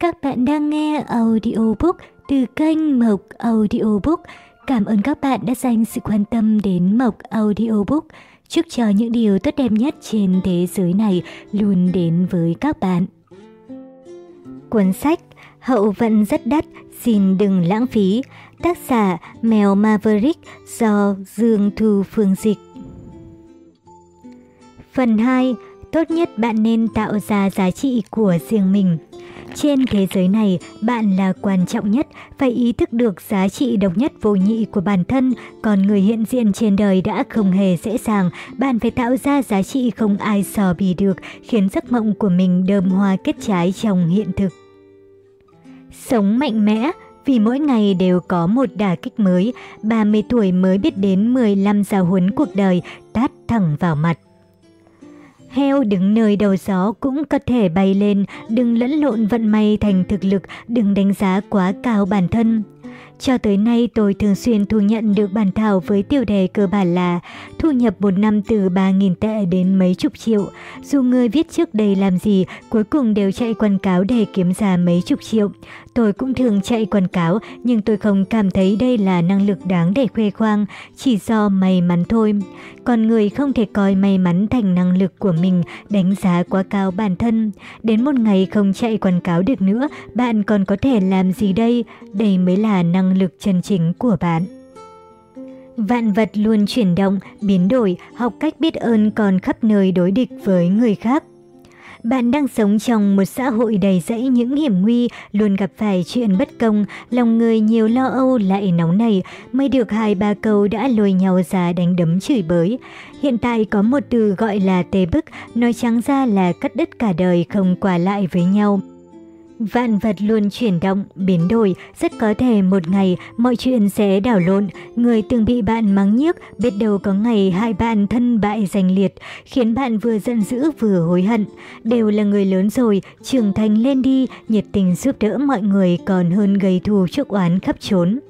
Các bạn đang nghe audiobook từ kênh Mộc Audiobook. Cảm ơn các bạn đã dành sự quan tâm đến Mộc Audiobook. Chúc cho những điều tốt đẹp nhất trên thế giới này luôn đến với các bạn. Cuốn sách Hậu vận rất đắt, xin đừng lãng phí. Tác giả Mèo Maverick do Dương Thu Phương Dịch. Phần 2. Tốt nhất bạn nên tạo ra giá trị của riêng mình. Trên thế giới này, bạn là quan trọng nhất, phải ý thức được giá trị độc nhất vô nhị của bản thân, còn người hiện diện trên đời đã không hề dễ dàng, bạn phải tạo ra giá trị không ai sò bì được, khiến giấc mộng của mình đơm hoa kết trái trong hiện thực. Sống mạnh mẽ vì mỗi ngày đều có một đà kích mới, 30 tuổi mới biết đến 15 giáo huấn cuộc đời, tát thẳng vào mặt. Heo đứng nơi đầu gió cũng có thể bay lên, đừng lẫn lộn vận may thành thực lực, đừng đánh giá quá cao bản thân. Cho tới nay tôi thường xuyên thu nhận được bản thảo với tiêu đề cơ bản là thu nhập một năm từ 3.000 tệ đến mấy chục triệu. Dù người viết trước đây làm gì, cuối cùng đều chạy quảng cáo để kiếm ra mấy chục triệu. Tôi cũng thường chạy quảng cáo, nhưng tôi không cảm thấy đây là năng lực đáng để khoe khoang, chỉ do may mắn thôi. Còn người không thể coi may mắn thành năng lực của mình, đánh giá quá cao bản thân. Đến một ngày không chạy quảng cáo được nữa, bạn còn có thể làm gì đây? Đây mới là năng lực chân chính của bạn. Vạn vật luôn chuyển động, biến đổi, học cách biết ơn còn khắp nơi đối địch với người khác. Bạn đang sống trong một xã hội đầy rẫy những hiểm nguy, luôn gặp phải chuyện bất công, lòng người nhiều lo âu lại nóng nảy, mới được hai ba câu đã lôi nhau ra đánh đấm chửi bới. Hiện tại có một từ gọi là tê bức, nói trắng ra là cắt đứt cả đời không qua lại với nhau. Vạn vật luôn chuyển động, biến đổi, rất có thể một ngày mọi chuyện sẽ đảo lộn. Người từng bị bạn mắng nhiếc, biết đâu có ngày hai bạn thân bại giành liệt, khiến bạn vừa giận dữ vừa hối hận. Đều là người lớn rồi, trưởng thành lên đi, nhiệt tình giúp đỡ mọi người còn hơn gây thù chuốc oán khắp trốn.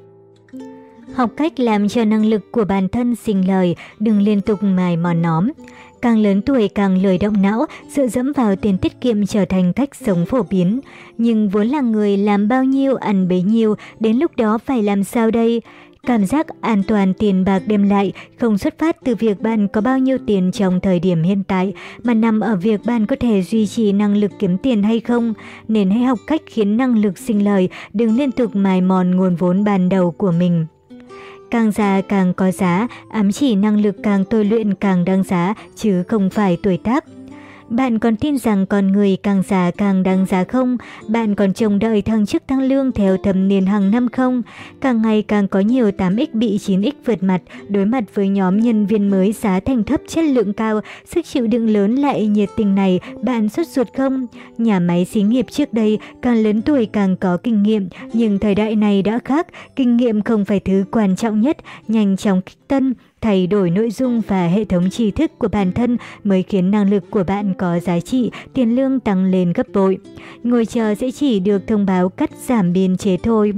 Học cách làm cho năng lực của bản thân sinh lời, đừng liên tục mài mòn nóm. Càng lớn tuổi càng lười động não, dựa dẫm vào tiền tiết kiệm trở thành cách sống phổ biến. Nhưng vốn là người làm bao nhiêu ăn bấy nhiêu, đến lúc đó phải làm sao đây? Cảm giác an toàn tiền bạc đem lại không xuất phát từ việc bạn có bao nhiêu tiền trong thời điểm hiện tại, mà nằm ở việc bạn có thể duy trì năng lực kiếm tiền hay không. Nên hãy học cách khiến năng lực sinh lời, đừng liên tục mài mòn nguồn vốn ban đầu của mình. Càng già càng có giá, ám chỉ năng lực càng tôi luyện càng đáng giá, chứ không phải tuổi tác. Bạn còn tin rằng con người càng già càng đáng giá không? Bạn còn trông đợi thăng chức tăng lương theo thầm niên hàng năm không? Càng ngày càng có nhiều 8X bị 9X vượt mặt, đối mặt với nhóm nhân viên mới giá thành thấp chất lượng cao, sức chịu đựng lớn lại nhiệt tình này, bạn xuất ruột không? Nhà máy xí nghiệp trước đây càng lớn tuổi càng có kinh nghiệm, nhưng thời đại này đã khác, kinh nghiệm không phải thứ quan trọng nhất, nhanh chóng kích tân, Thay đổi nội dung và hệ thống tri thức của bản thân mới khiến năng lực của bạn có giá trị, tiền lương tăng lên gấp bội. Ngồi chờ sẽ chỉ được thông báo cắt giảm biên chế thôi.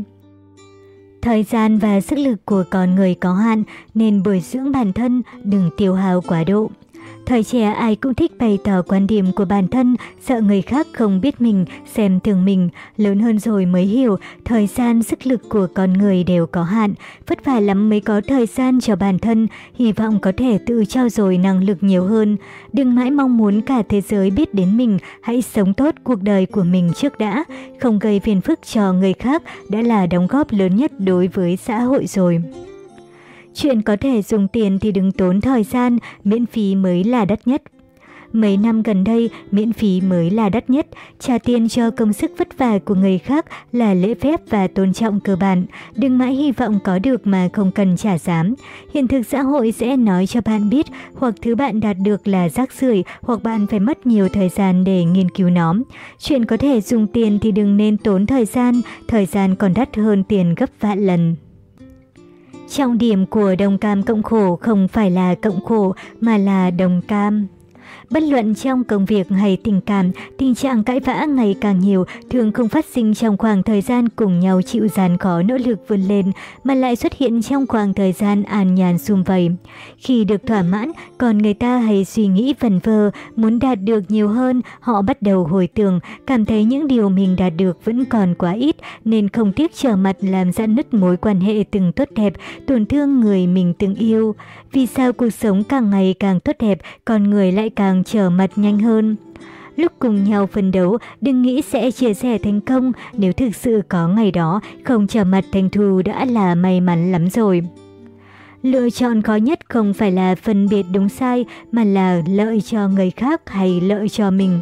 Thời gian và sức lực của con người có hạn nên bồi dưỡng bản thân đừng tiêu hao quá độ. Thời trẻ ai cũng thích bày tỏ quan điểm của bản thân, sợ người khác không biết mình, xem thường mình. Lớn hơn rồi mới hiểu, thời gian, sức lực của con người đều có hạn. Vất vả lắm mới có thời gian cho bản thân, hy vọng có thể tự trao dồi năng lực nhiều hơn. Đừng mãi mong muốn cả thế giới biết đến mình, hãy sống tốt cuộc đời của mình trước đã. Không gây phiền phức cho người khác đã là đóng góp lớn nhất đối với xã hội rồi. Chuyện có thể dùng tiền thì đừng tốn thời gian, miễn phí mới là đắt nhất. Mấy năm gần đây, miễn phí mới là đắt nhất, trả tiền cho công sức vất vả của người khác là lễ phép và tôn trọng cơ bản. Đừng mãi hy vọng có được mà không cần trả giá. Hiện thực xã hội sẽ nói cho bạn biết hoặc thứ bạn đạt được là rác rưởi hoặc bạn phải mất nhiều thời gian để nghiên cứu nó. Chuyện có thể dùng tiền thì đừng nên tốn thời gian, thời gian còn đắt hơn tiền gấp vạn lần. Trọng điểm của đồng cam cộng khổ không phải là cộng khổ, mà là đồng cam. Bất luận trong công việc hay tình cảm, tình trạng cãi vã ngày càng nhiều thường không phát sinh trong khoảng thời gian cùng nhau chịu gian khó nỗ lực vươn lên, mà lại xuất hiện trong khoảng thời gian an nhàn xung vầy. Khi được thỏa mãn, còn người ta hay suy nghĩ vần vơ, muốn đạt được nhiều hơn, họ bắt đầu hồi tưởng, cảm thấy những điều mình đạt được vẫn còn quá ít, nên không tiếc trở mặt làm giãn nứt mối quan hệ từng tốt đẹp, tổn thương người mình từng yêu. Vì sao cuộc sống càng ngày càng tốt đẹp, con người lại càng trở mặt nhanh hơn? Lúc cùng nhau phân đấu, đừng nghĩ sẽ chia sẻ thành công, nếu thực sự có ngày đó, không trở mặt thành thù đã là may mắn lắm rồi. Lựa chọn khó nhất không phải là phân biệt đúng sai, mà là lợi cho người khác hay lợi cho mình.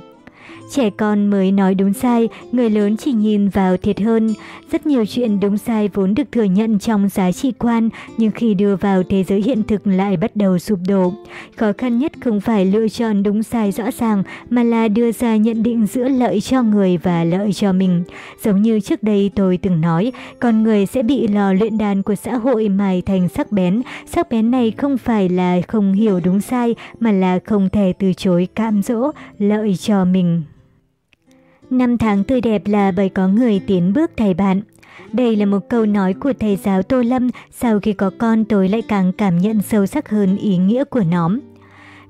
Trẻ con mới nói đúng sai, người lớn chỉ nhìn vào thiệt hơn. Rất nhiều chuyện đúng sai vốn được thừa nhận trong giá trị quan, nhưng khi đưa vào thế giới hiện thực lại bắt đầu sụp đổ. Khó khăn nhất không phải lựa chọn đúng sai rõ ràng, mà là đưa ra nhận định giữa lợi cho người và lợi cho mình. Giống như trước đây tôi từng nói, con người sẽ bị lò luyện đàn của xã hội mài thành sắc bén. Sắc bén này không phải là không hiểu đúng sai, mà là không thể từ chối cam dỗ, lợi cho mình. Năm tháng tươi đẹp là bởi có người tiến bước thầy bạn. Đây là một câu nói của thầy giáo Tô Lâm, sau khi có con tôi lại càng cảm nhận sâu sắc hơn ý nghĩa của nó.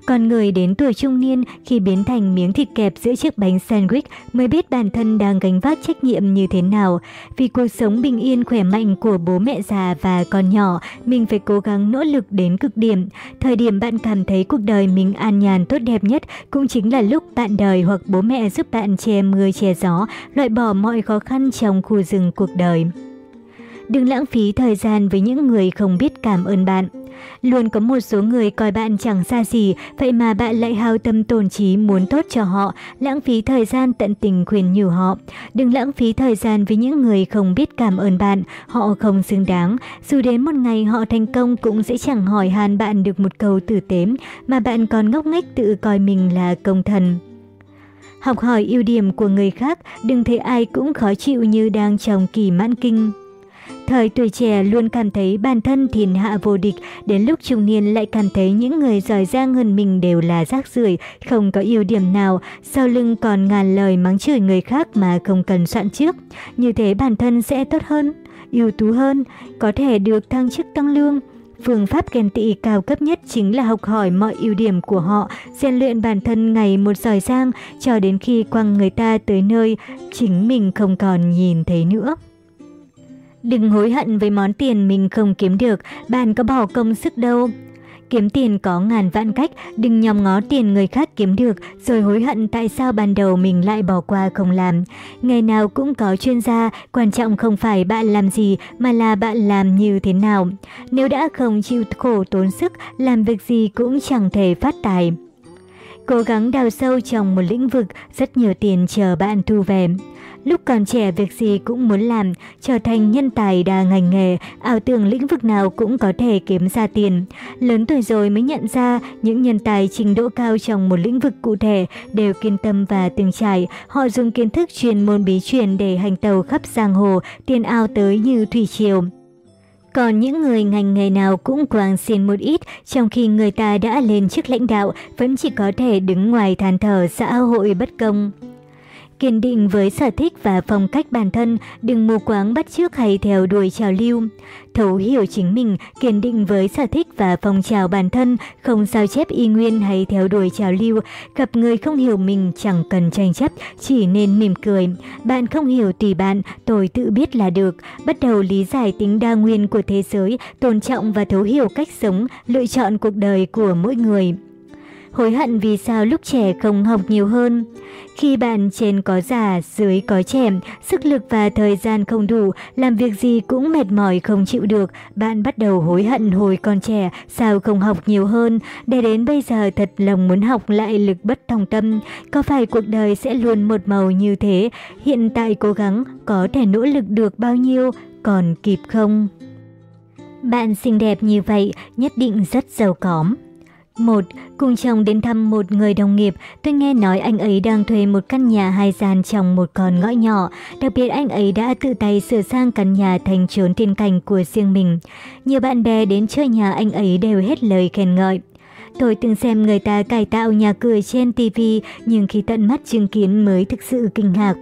Con người đến tuổi trung niên khi biến thành miếng thịt kẹp giữa chiếc bánh sandwich mới biết bản thân đang gánh vác trách nhiệm như thế nào. Vì cuộc sống bình yên khỏe mạnh của bố mẹ già và con nhỏ, mình phải cố gắng nỗ lực đến cực điểm. Thời điểm bạn cảm thấy cuộc đời mình an nhàn tốt đẹp nhất cũng chính là lúc bạn đời hoặc bố mẹ giúp bạn che mưa che gió, loại bỏ mọi khó khăn trong khu rừng cuộc đời. Đừng lãng phí thời gian với những người không biết cảm ơn bạn. Luôn có một số người coi bạn chẳng xa gì, vậy mà bạn lại hao tâm tổn trí muốn tốt cho họ, lãng phí thời gian tận tình khuyên nhủ họ. Đừng lãng phí thời gian với những người không biết cảm ơn bạn, họ không xứng đáng. Dù đến một ngày họ thành công cũng sẽ chẳng hỏi han bạn được một câu tử tế, mà bạn còn ngốc nghếch tự coi mình là công thần. Học hỏi ưu điểm của người khác, đừng thấy ai cũng khó chịu như đang trong kỳ mãn kinh. Thời tuổi trẻ luôn cảm thấy bản thân thiên hạ vô địch, đến lúc trung niên lại cảm thấy những người giỏi giang hơn mình đều là rác rưởi, không có ưu điểm nào, sau lưng còn ngàn lời mắng chửi người khác mà không cần soạn trước. Như thế bản thân sẽ tốt hơn, ưu tú hơn, có thể được thăng chức tăng lương. Phương pháp ghen tị cao cấp nhất chính là học hỏi mọi ưu điểm của họ, rèn luyện bản thân ngày một giỏi giang cho đến khi quăng người ta tới nơi chính mình không còn nhìn thấy nữa. Đừng hối hận với món tiền mình không kiếm được, bạn có bỏ công sức đâu. Kiếm tiền có ngàn vạn cách, đừng nhòm ngó tiền người khác kiếm được rồi hối hận tại sao ban đầu mình lại bỏ qua không làm. Ngày nào cũng có chuyên gia, quan trọng không phải bạn làm gì mà là bạn làm như thế nào. Nếu đã không chịu khổ tốn sức, làm việc gì cũng chẳng thể phát tài. Cố gắng đào sâu trong một lĩnh vực, rất nhiều tiền chờ bạn thu về. Lúc còn trẻ việc gì cũng muốn làm, trở thành nhân tài đa ngành nghề, ảo tưởng lĩnh vực nào cũng có thể kiếm ra tiền. Lớn tuổi rồi mới nhận ra những nhân tài trình độ cao trong một lĩnh vực cụ thể đều kiên tâm và từng trải. Họ dùng kiến thức chuyên môn bí truyền để hành tàu khắp giang hồ, tiền ao tới như thủy triều. Còn những người ngành nghề nào cũng quàng xin một ít, trong khi người ta đã lên chức lãnh đạo vẫn chỉ có thể đứng ngoài than thở xã hội bất công. Kiên định với sở thích và phong cách bản thân, đừng mù quáng bắt chước hay theo đuổi trào lưu. Thấu hiểu chính mình, kiên định với sở thích và phong trào bản thân, không sao chép y nguyên hay theo đuổi trào lưu. Gặp người không hiểu mình chẳng cần tranh chấp, chỉ nên mỉm cười. Bạn không hiểu tùy bạn, tôi tự biết là được. Bắt đầu lý giải tính đa nguyên của thế giới, tôn trọng và thấu hiểu cách sống, lựa chọn cuộc đời của mỗi người hối hận vì sao lúc trẻ không học nhiều hơn. Khi bạn trên có già, dưới có trẻ, sức lực và thời gian không đủ, làm việc gì cũng mệt mỏi không chịu được, bạn bắt đầu hối hận hồi còn trẻ, sao không học nhiều hơn, để đến bây giờ thật lòng muốn học lại lực bất tòng tâm. Có phải cuộc đời sẽ luôn một màu như thế? Hiện tại cố gắng, có thể nỗ lực được bao nhiêu, còn kịp không? Bạn xinh đẹp như vậy, nhất định rất giàu có. Một, cùng chồng đến thăm một người đồng nghiệp, tôi nghe nói anh ấy đang thuê một căn nhà hai gian trong một con ngõ nhỏ. Đặc biệt anh ấy đã tự tay sửa sang căn nhà thành trốn tiên cảnh của riêng mình. Nhiều bạn bè đến chơi nhà anh ấy đều hết lời khen ngợi. Tôi từng xem người ta cải tạo nhà cửa trên TV, nhưng khi tận mắt chứng kiến mới thực sự kinh ngạc.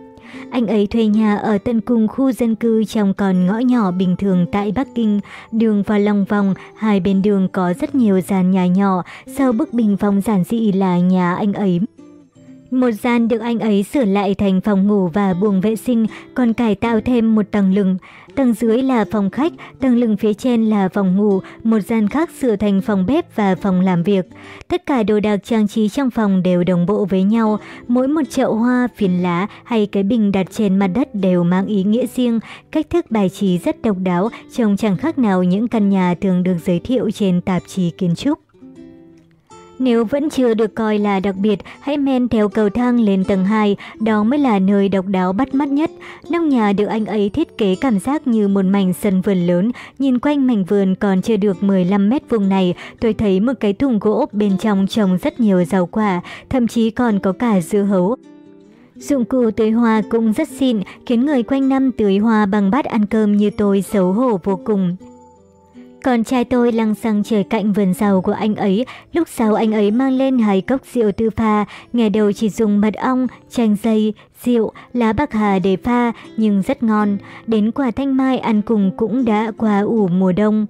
Anh ấy thuê nhà ở tận cùng khu dân cư trong con ngõ nhỏ bình thường tại Bắc Kinh. Đường vào lòng vòng, hai bên đường có rất nhiều gian nhà nhỏ, sau bức bình phong giản dị là nhà anh ấy. Một gian được anh ấy sửa lại thành phòng ngủ và buồng vệ sinh, còn cải tạo thêm một tầng lừng. Tầng dưới là phòng khách, tầng lừng phía trên là phòng ngủ, một gian khác sửa thành phòng bếp và phòng làm việc. Tất cả đồ đạc trang trí trong phòng đều đồng bộ với nhau, mỗi một chậu hoa, phiến lá hay cái bình đặt trên mặt đất đều mang ý nghĩa riêng, cách thức bài trí rất độc đáo, trông chẳng khác nào những căn nhà thường được giới thiệu trên tạp chí kiến trúc. Nếu vẫn chưa được coi là đặc biệt, hãy men theo cầu thang lên tầng 2, đó mới là nơi độc đáo bắt mắt nhất. Nóc nhà được anh ấy thiết kế cảm giác như một mảnh sân vườn lớn, nhìn quanh mảnh vườn còn chưa được 15 mét vuông này, tôi thấy một cái thùng gỗ bên trong trồng rất nhiều rau quả, thậm chí còn có cả dưa hấu. Dụng cụ tưới hoa cũng rất xịn, khiến người quanh năm tưới hoa bằng bát ăn cơm như tôi xấu hổ vô cùng. Con trai tôi lăng xăng trời cạnh vườn rau của anh ấy, lúc sau anh ấy mang lên hai cốc rượu tư pha, ngày đầu chỉ dùng mật ong, chanh dây, rượu, lá bạc hà để pha, nhưng rất ngon. Đến quả thanh mai ăn cùng cũng đã qua ủ mùa đông.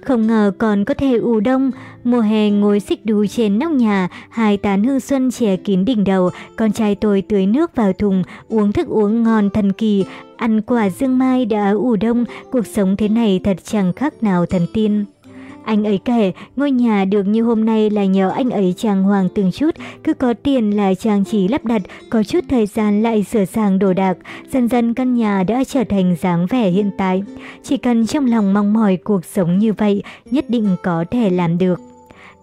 Không ngờ còn có thể ủ đông, mùa hè ngồi xích đu trên nóc nhà, hai tán hương xuân che kín đỉnh đầu, con trai tôi tưới nước vào thùng, uống thức uống ngon thần kỳ, ăn quả dương mai đã ủ đông, cuộc sống thế này thật chẳng khác nào thần tiên. Anh ấy kể, ngôi nhà được như hôm nay là nhờ anh ấy trang hoàng từng chút, cứ có tiền là trang trí lắp đặt, có chút thời gian lại sửa sang đồ đạc. Dần dần căn nhà đã trở thành dáng vẻ hiện tại. Chỉ cần trong lòng mong mỏi cuộc sống như vậy, nhất định có thể làm được.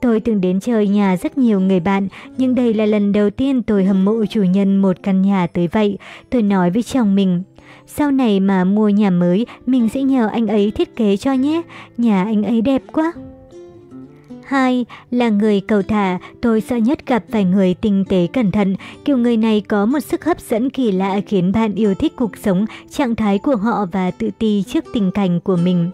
Tôi từng đến chơi nhà rất nhiều người bạn, nhưng đây là lần đầu tiên tôi hâm mộ chủ nhân một căn nhà tới vậy. Tôi nói với chồng mình, sau này mà mua nhà mới, mình sẽ nhờ anh ấy thiết kế cho nhé. Nhà anh ấy đẹp quá. 2. Là người cầu thả, tôi sợ nhất gặp phải người tinh tế cẩn thận. Kiểu người này có một sức hấp dẫn kỳ lạ khiến bạn yêu thích cuộc sống, trạng thái của họ và tự ti trước tình cảnh của mình.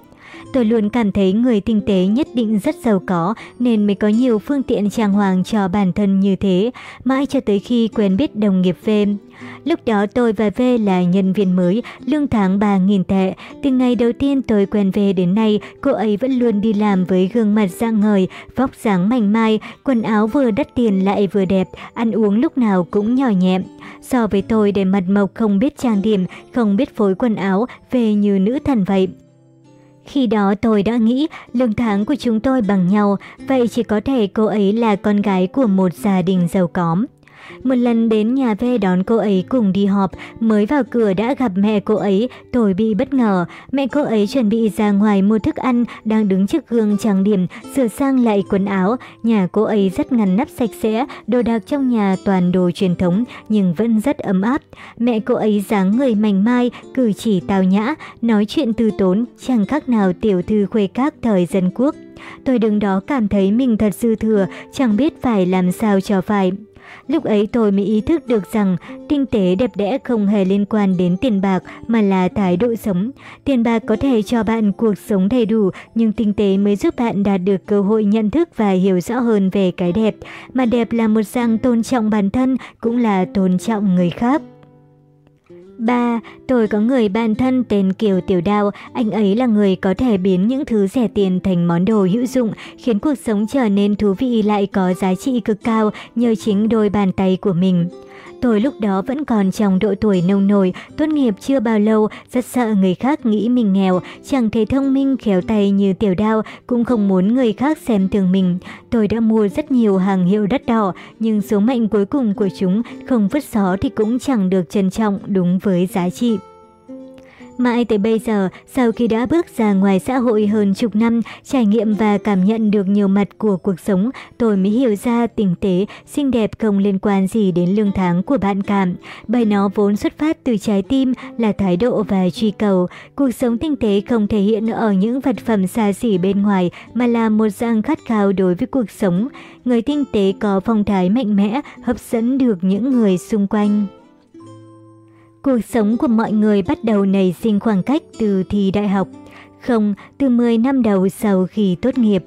Tôi luôn cảm thấy người tinh tế nhất định rất giàu có nên mới có nhiều phương tiện trang hoàng cho bản thân như thế, mãi cho tới khi quen biết đồng nghiệp V. Lúc đó tôi và V là nhân viên mới, lương tháng 3.000 tệ. Từ ngày đầu tiên tôi quen V đến nay, cô ấy vẫn luôn đi làm với gương mặt dạng ngời, vóc dáng mảnh mai, quần áo vừa đắt tiền lại vừa đẹp, ăn uống lúc nào cũng nhỏ nhẹ. So với tôi để mặt mộc không biết trang điểm, không biết phối quần áo, về như nữ thần vậy. Khi đó tôi đã nghĩ lương tháng của chúng tôi bằng nhau, vậy chỉ có thể cô ấy là con gái của một gia đình giàu có. Một lần đến nhà ve đón cô ấy cùng đi họp, mới vào cửa đã gặp mẹ cô ấy, tôi bị bất ngờ. Mẹ cô ấy chuẩn bị ra ngoài mua thức ăn, đang đứng trước gương trang điểm, sửa sang lại quần áo. Nhà cô ấy rất ngăn nắp sạch sẽ, đồ đạc trong nhà toàn đồ truyền thống, nhưng vẫn rất ấm áp. Mẹ cô ấy dáng người mảnh mai, cử chỉ tào nhã, nói chuyện từ tốn, chẳng khác nào tiểu thư khuê các thời dân quốc. Tôi đứng đó cảm thấy mình thật dư thừa, chẳng biết phải làm sao cho phải. Lúc ấy tôi mới ý thức được rằng tinh tế đẹp đẽ không hề liên quan đến tiền bạc mà là thái độ sống. Tiền bạc có thể cho bạn cuộc sống đầy đủ, nhưng tinh tế mới giúp bạn đạt được cơ hội nhận thức và hiểu rõ hơn về cái đẹp. Mà đẹp là một dạng tôn trọng bản thân, cũng là tôn trọng người khác. 3. Tôi có người bạn thân tên Kiều Tiểu Đao, anh ấy là người có thể biến những thứ rẻ tiền thành món đồ hữu dụng, khiến cuộc sống trở nên thú vị lại có giá trị cực cao nhờ chính đôi bàn tay của mình. Tôi lúc đó vẫn còn trong độ tuổi nông nổi, tốt nghiệp chưa bao lâu, rất sợ người khác nghĩ mình nghèo, chẳng thể thông minh khéo tay như tiểu đao, cũng không muốn người khác xem thường mình. Tôi đã mua rất nhiều hàng hiệu đắt đỏ, nhưng số mệnh cuối cùng của chúng không vứt xó thì cũng chẳng được trân trọng đúng với giá trị. Mãi tới bây giờ, sau khi đã bước ra ngoài xã hội hơn chục năm, trải nghiệm và cảm nhận được nhiều mặt của cuộc sống, tôi mới hiểu ra tinh tế, xinh đẹp không liên quan gì đến lương tháng của bạn cảm. Bởi nó vốn xuất phát từ trái tim là thái độ và truy cầu. Cuộc sống tinh tế không thể hiện ở những vật phẩm xa xỉ bên ngoài mà là một dạng khát khao đối với cuộc sống. Người tinh tế có phong thái mạnh mẽ, hấp dẫn được những người xung quanh. Cuộc sống của mọi người bắt đầu nảy sinh khoảng cách từ thi đại học, không từ 10 năm đầu sau khi tốt nghiệp.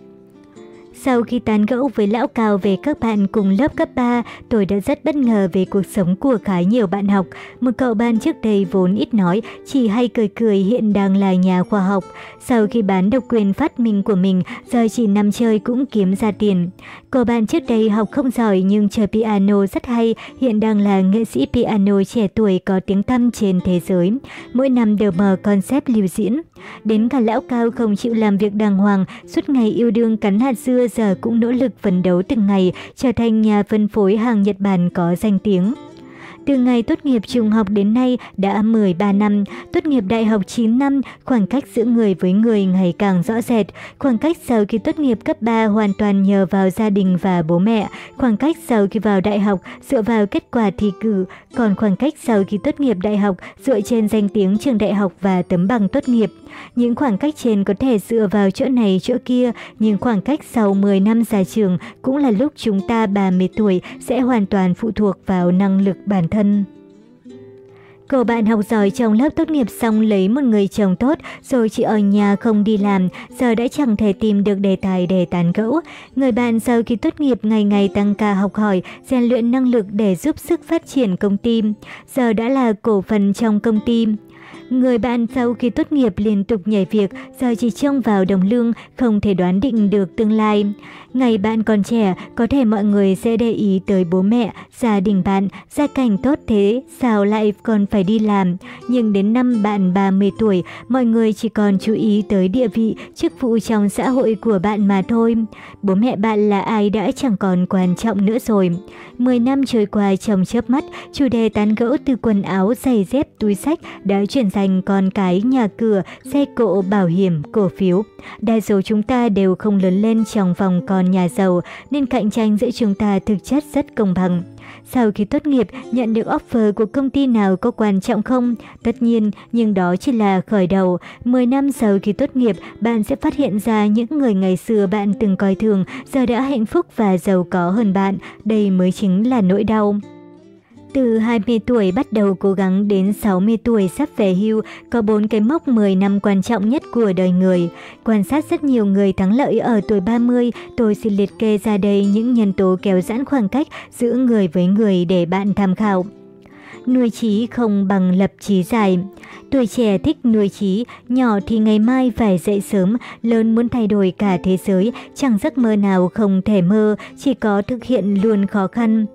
Sau khi tán gẫu với lão Cao về các bạn cùng lớp cấp 3, tôi đã rất bất ngờ về cuộc sống của khá nhiều bạn học. Một cậu bạn trước đây vốn ít nói, chỉ hay cười cười hiện đang là nhà khoa học. Sau khi bán độc quyền phát minh của mình, giờ chỉ nằm chơi cũng kiếm ra tiền. Cậu bạn trước đây học không giỏi nhưng chơi piano rất hay, hiện đang là nghệ sĩ piano trẻ tuổi có tiếng tăm trên thế giới. Mỗi năm đều mở concept lưu diễn. Đến cả lão cao không chịu làm việc đàng hoàng, suốt ngày yêu đương cắn hạt dưa giờ cũng nỗ lực phấn đấu từng ngày, trở thành nhà phân phối hàng Nhật Bản có danh tiếng. Từ ngày tốt nghiệp trung học đến nay đã 13 năm, tốt nghiệp đại học 9 năm, khoảng cách giữa người với người ngày càng rõ rệt. Khoảng cách sau khi tốt nghiệp cấp 3 hoàn toàn nhờ vào gia đình và bố mẹ. Khoảng cách sau khi vào đại học dựa vào kết quả thi cử. Còn khoảng cách sau khi tốt nghiệp đại học dựa trên danh tiếng trường đại học và tấm bằng tốt nghiệp. Những khoảng cách trên có thể dựa vào chỗ này chỗ kia, nhưng khoảng cách sau 10 năm già trường cũng là lúc chúng ta 30 tuổi sẽ hoàn toàn phụ thuộc vào năng lực bản thân. Cậu bạn học giỏi trong lớp tốt nghiệp xong lấy một người chồng tốt rồi chỉ ở nhà không đi làm, giờ đã chẳng thể tìm được đề tài để tán gẫu. Người bạn sau khi tốt nghiệp ngày ngày tăng ca học hỏi, rèn luyện năng lực để giúp sức phát triển công ty. Giờ đã là cổ phần trong công ty. Người bạn sau khi tốt nghiệp liên tục nhảy việc, giờ chỉ trông vào đồng lương, không thể đoán định được tương lai. Ngày bạn còn trẻ, có thể mọi người sẽ để ý tới bố mẹ, gia đình bạn, gia cảnh tốt thế, sao lại còn phải đi làm. Nhưng đến năm bạn 30 tuổi, mọi người chỉ còn chú ý tới địa vị, chức vụ trong xã hội của bạn mà thôi. Bố mẹ bạn là ai đã chẳng còn quan trọng nữa rồi. 10 năm trôi qua trong chớp mắt, chủ đề tán gẫu từ quần áo, giày dép, túi sách đã chuyển xanh, con cái, nhà cửa, xe cộ, bảo hiểm, cổ phiếu. Đa số chúng ta đều không lớn lên trong vòng con nhà giàu nên cạnh tranh giữa chúng ta thực chất rất công bằng. Sau khi tốt nghiệp, nhận được offer của công ty nào có quan trọng không? Tất nhiên, nhưng đó chỉ là khởi đầu. 10 năm sau khi tốt nghiệp, bạn sẽ phát hiện ra những người ngày xưa bạn từng coi thường, giờ đã hạnh phúc và giàu có hơn bạn. Đây mới chính là nỗi đau. Từ 20 tuổi bắt đầu cố gắng đến 60 tuổi sắp về hưu, có bốn cái mốc 10 năm quan trọng nhất của đời người. Quan sát rất nhiều người thắng lợi ở tuổi 30, tôi xin liệt kê ra đây những nhân tố kéo giãn khoảng cách giữa người với người để bạn tham khảo. Nuôi trí không bằng lập trí dài. Tuổi trẻ thích nuôi trí, nhỏ thì ngày mai phải dậy sớm, lớn muốn thay đổi cả thế giới, chẳng giấc mơ nào không thể mơ, chỉ có thực hiện luôn khó khăn.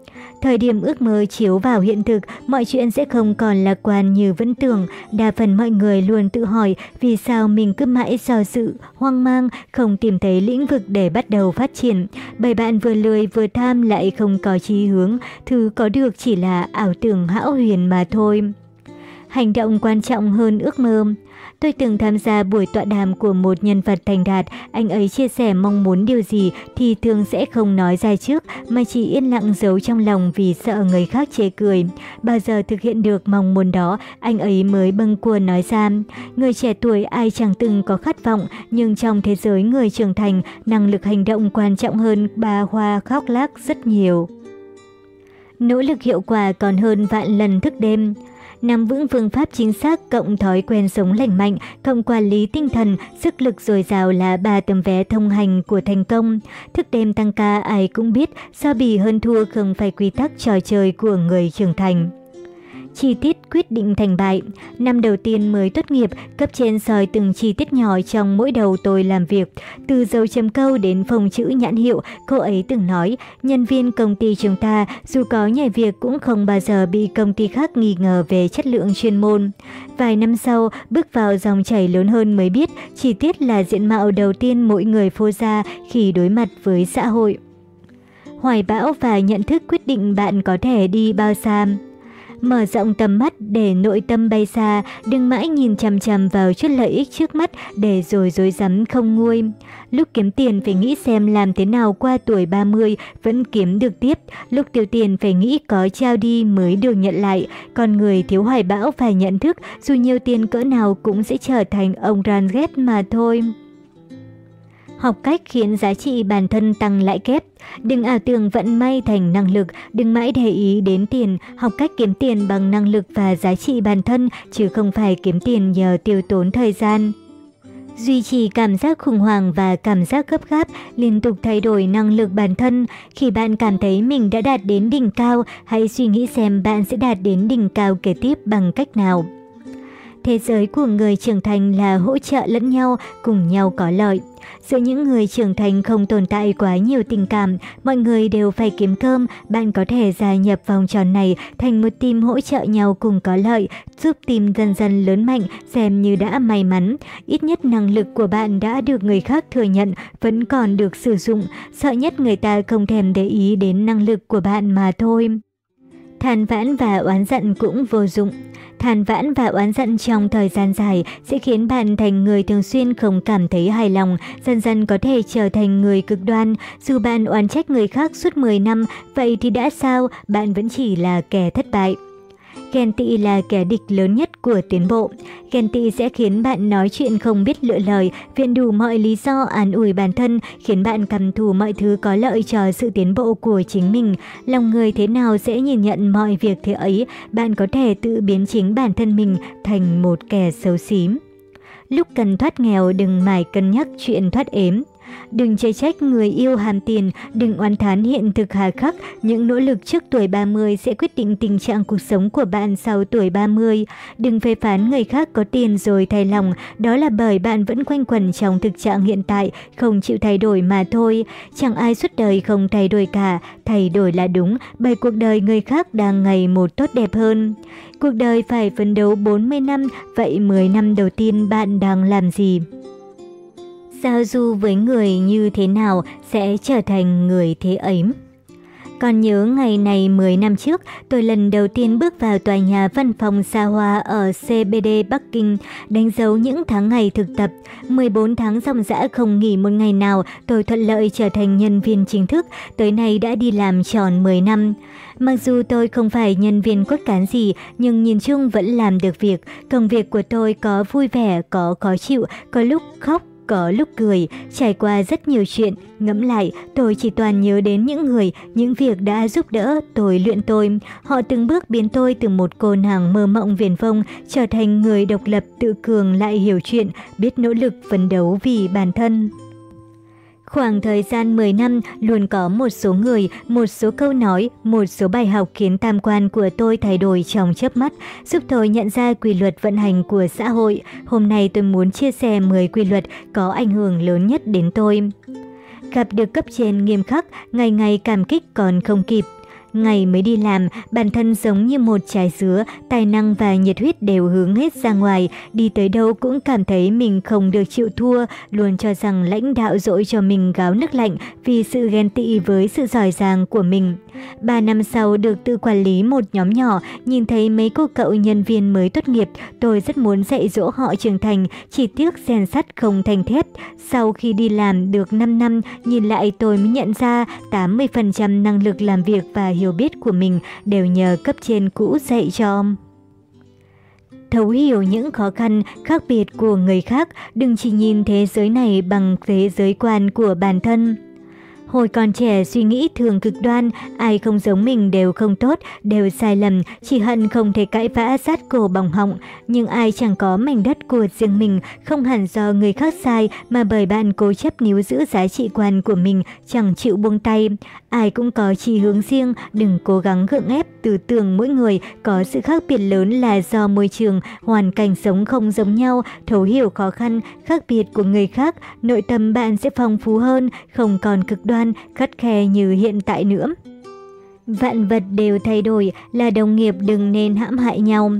Thời điểm ước mơ chiếu vào hiện thực, mọi chuyện sẽ không còn lạc quan như vẫn tưởng. Đa phần mọi người luôn tự hỏi vì sao mình cứ mãi do sự hoang mang, không tìm thấy lĩnh vực để bắt đầu phát triển. Bởi bạn vừa lười vừa tham lại không có chí hướng, thứ có được chỉ là ảo tưởng hão huyền mà thôi. Hành động quan trọng hơn ước mơ. Tôi từng tham gia buổi tọa đàm của một nhân vật thành đạt, anh ấy chia sẻ mong muốn điều gì thì thường sẽ không nói ra trước mà chỉ yên lặng giấu trong lòng vì sợ người khác chê cười. Bao giờ thực hiện được mong muốn đó, anh ấy mới bâng cua nói ra. Người trẻ tuổi ai chẳng từng có khát vọng, nhưng trong thế giới người trưởng thành, năng lực hành động quan trọng hơn ba hoa khóc lác rất nhiều. Nỗ lực hiệu quả còn hơn vạn lần thức đêm. Nắm vững phương pháp chính xác cộng thói quen sống lành mạnh, cộng quản lý tinh thần, sức lực dồi dào là ba tấm vé thông hành của thành công. Thức đêm tăng ca ai cũng biết, so bì hơn thua không phải quy tắc trò chơi của người trưởng thành. Chi tiết quyết định thành bại. Năm đầu tiên mới tốt nghiệp, cấp trên soi từng chi tiết nhỏ trong mỗi đầu tôi làm việc. Từ dấu chấm câu đến phông chữ nhãn hiệu, cô ấy từng nói, nhân viên công ty chúng ta dù có nhảy việc cũng không bao giờ bị công ty khác nghi ngờ về chất lượng chuyên môn. Vài năm sau, bước vào dòng chảy lớn hơn mới biết, chi tiết là diện mạo đầu tiên mỗi người phô ra khi đối mặt với xã hội. Hoài bão và nhận thức quyết định bạn có thể đi bao xa. Mở rộng tầm mắt để nội tâm bay xa, đừng mãi nhìn chằm chằm vào chút lợi ích trước mắt để rồi dối rắm không nguôi. Lúc kiếm tiền phải nghĩ xem làm thế nào qua tuổi 30 vẫn kiếm được tiếp. Lúc tiêu tiền phải nghĩ có trao đi mới được nhận lại. Còn người thiếu hoài bão phải nhận thức dù nhiều tiền cỡ nào cũng sẽ trở thành ông Ranget mà thôi. Học cách khiến giá trị bản thân tăng lãi kép. Đừng ảo tưởng vận may thành năng lực, đừng mãi để ý đến tiền, học cách kiếm tiền bằng năng lực và giá trị bản thân chứ không phải kiếm tiền nhờ tiêu tốn thời gian. duy trì cảm giác khủng hoảng và cảm giác gấp gáp, liên tục thay đổi năng lực bản thân. Khi bạn cảm thấy mình đã đạt đến đỉnh cao, hãy suy nghĩ xem bạn sẽ đạt đến đỉnh cao kế tiếp bằng cách nào. Thế giới của người trưởng thành là hỗ trợ lẫn nhau, cùng nhau có lợi. Giữa những người trưởng thành không tồn tại quá nhiều tình cảm, mọi người đều phải kiếm cơm, bạn có thể gia nhập vòng tròn này thành một team hỗ trợ nhau cùng có lợi, giúp team dần dần lớn mạnh, xem như đã may mắn. Ít nhất năng lực của bạn đã được người khác thừa nhận, vẫn còn được sử dụng, sợ nhất người ta không thèm để ý đến năng lực của bạn mà thôi. Than vãn và oán giận cũng vô dụng. Than vãn và oán giận trong thời gian dài sẽ khiến bạn thành người thường xuyên không cảm thấy hài lòng, dần dần có thể trở thành người cực đoan. Dù bạn oán trách người khác suốt 10 năm, vậy thì đã sao, bạn vẫn chỉ là kẻ thất bại. Ghen tị là kẻ địch lớn nhất của tiến bộ. Ghen tị sẽ khiến bạn nói chuyện không biết lựa lời, viện đủ mọi lý do an ủi bản thân, khiến bạn cầm thù mọi thứ có lợi cho sự tiến bộ của chính mình. Lòng người thế nào sẽ nhìn nhận mọi việc thế ấy, bạn có thể tự biến chính bản thân mình thành một kẻ xấu xím. Lúc cần thoát nghèo đừng mải cân nhắc chuyện thoát ếm. Đừng chê trách người yêu hàm tiền, đừng oán thán hiện thực hà khắc, những nỗ lực trước tuổi 30 sẽ quyết định tình trạng cuộc sống của bạn sau tuổi 30. Đừng phê phán người khác có tiền rồi thay lòng, đó là bởi bạn vẫn quanh quẩn trong thực trạng hiện tại, không chịu thay đổi mà thôi. Chẳng ai suốt đời không thay đổi cả, thay đổi là đúng, bởi cuộc đời người khác đang ngày một tốt đẹp hơn. Cuộc đời phải phấn đấu 40 năm, vậy 10 năm đầu tiên bạn đang làm gì? Giao du với người như thế nào sẽ trở thành người thế ấy. Còn nhớ ngày này 10 năm trước, tôi lần đầu tiên bước vào tòa nhà văn phòng xa hoa ở CBD Bắc Kinh, đánh dấu những tháng ngày thực tập. 14 tháng dòng dã không nghỉ một ngày nào, tôi thuận lợi trở thành nhân viên chính thức, tới nay đã đi làm tròn 10 năm. Mặc dù tôi không phải nhân viên cốt cán gì, nhưng nhìn chung vẫn làm được việc. Công việc của tôi có vui vẻ, có khó chịu, có lúc khóc, có lúc cười, trải qua rất nhiều chuyện, ngẫm lại tôi chỉ toàn nhớ đến những người, những việc đã giúp đỡ tôi luyện tôi. Họ từng bước biến tôi từ một cô nàng mơ mộng viền vông trở thành người độc lập tự cường lại hiểu chuyện, biết nỗ lực phấn đấu vì bản thân. Khoảng thời gian 10 năm luôn có một số người, một số câu nói, một số bài học khiến tam quan của tôi thay đổi trong chớp mắt, giúp tôi nhận ra quy luật vận hành của xã hội. Hôm nay tôi muốn chia sẻ 10 quy luật có ảnh hưởng lớn nhất đến tôi. Gặp được cấp trên nghiêm khắc, ngày ngày cảm kích còn không kịp. Ngày mới đi làm, bản thân giống như một trái dứa, tài năng và nhiệt huyết đều hướng hết ra ngoài, đi tới đâu cũng cảm thấy mình không được chịu thua, luôn cho rằng lãnh đạo dỗi cho mình gáo nước lạnh vì sự ghen tị với sự giỏi giang của mình. Ba năm sau được tự quản lý một nhóm nhỏ, nhìn thấy mấy cô cậu nhân viên mới tốt nghiệp, tôi rất muốn dạy dỗ họ trưởng thành, chỉ tiếc rèn sắt không thành thép. Sau khi đi làm được 5 năm, nhìn lại tôi mới nhận ra 80% năng lực làm việc và hiểu biết của mình đều nhờ cấp trên cũ dạy cho. Thấu hiểu những khó khăn, khác biệt của người khác, đừng chỉ nhìn thế giới này bằng thế giới quan của bản thân. Hồi còn trẻ suy nghĩ thường cực đoan, ai không giống mình đều không tốt, đều sai lầm, chỉ hận không thể cãi vã sát cổ bỏng họng. Nhưng ai chẳng có mảnh đất của riêng mình, không hẳn do người khác sai mà bởi bạn cố chấp níu giữ giá trị quan của mình, chẳng chịu buông tay. Ai cũng có chỉ hướng riêng, đừng cố gắng gượng ép tư tưởng mỗi người có sự khác biệt lớn là do môi trường, hoàn cảnh sống không giống nhau, thấu hiểu khó khăn, khác biệt của người khác, nội tâm bạn sẽ phong phú hơn, không còn cực đoan, khắt khe như hiện tại nữa. Vạn vật đều thay đổi, là đồng nghiệp đừng nên hãm hại nhau.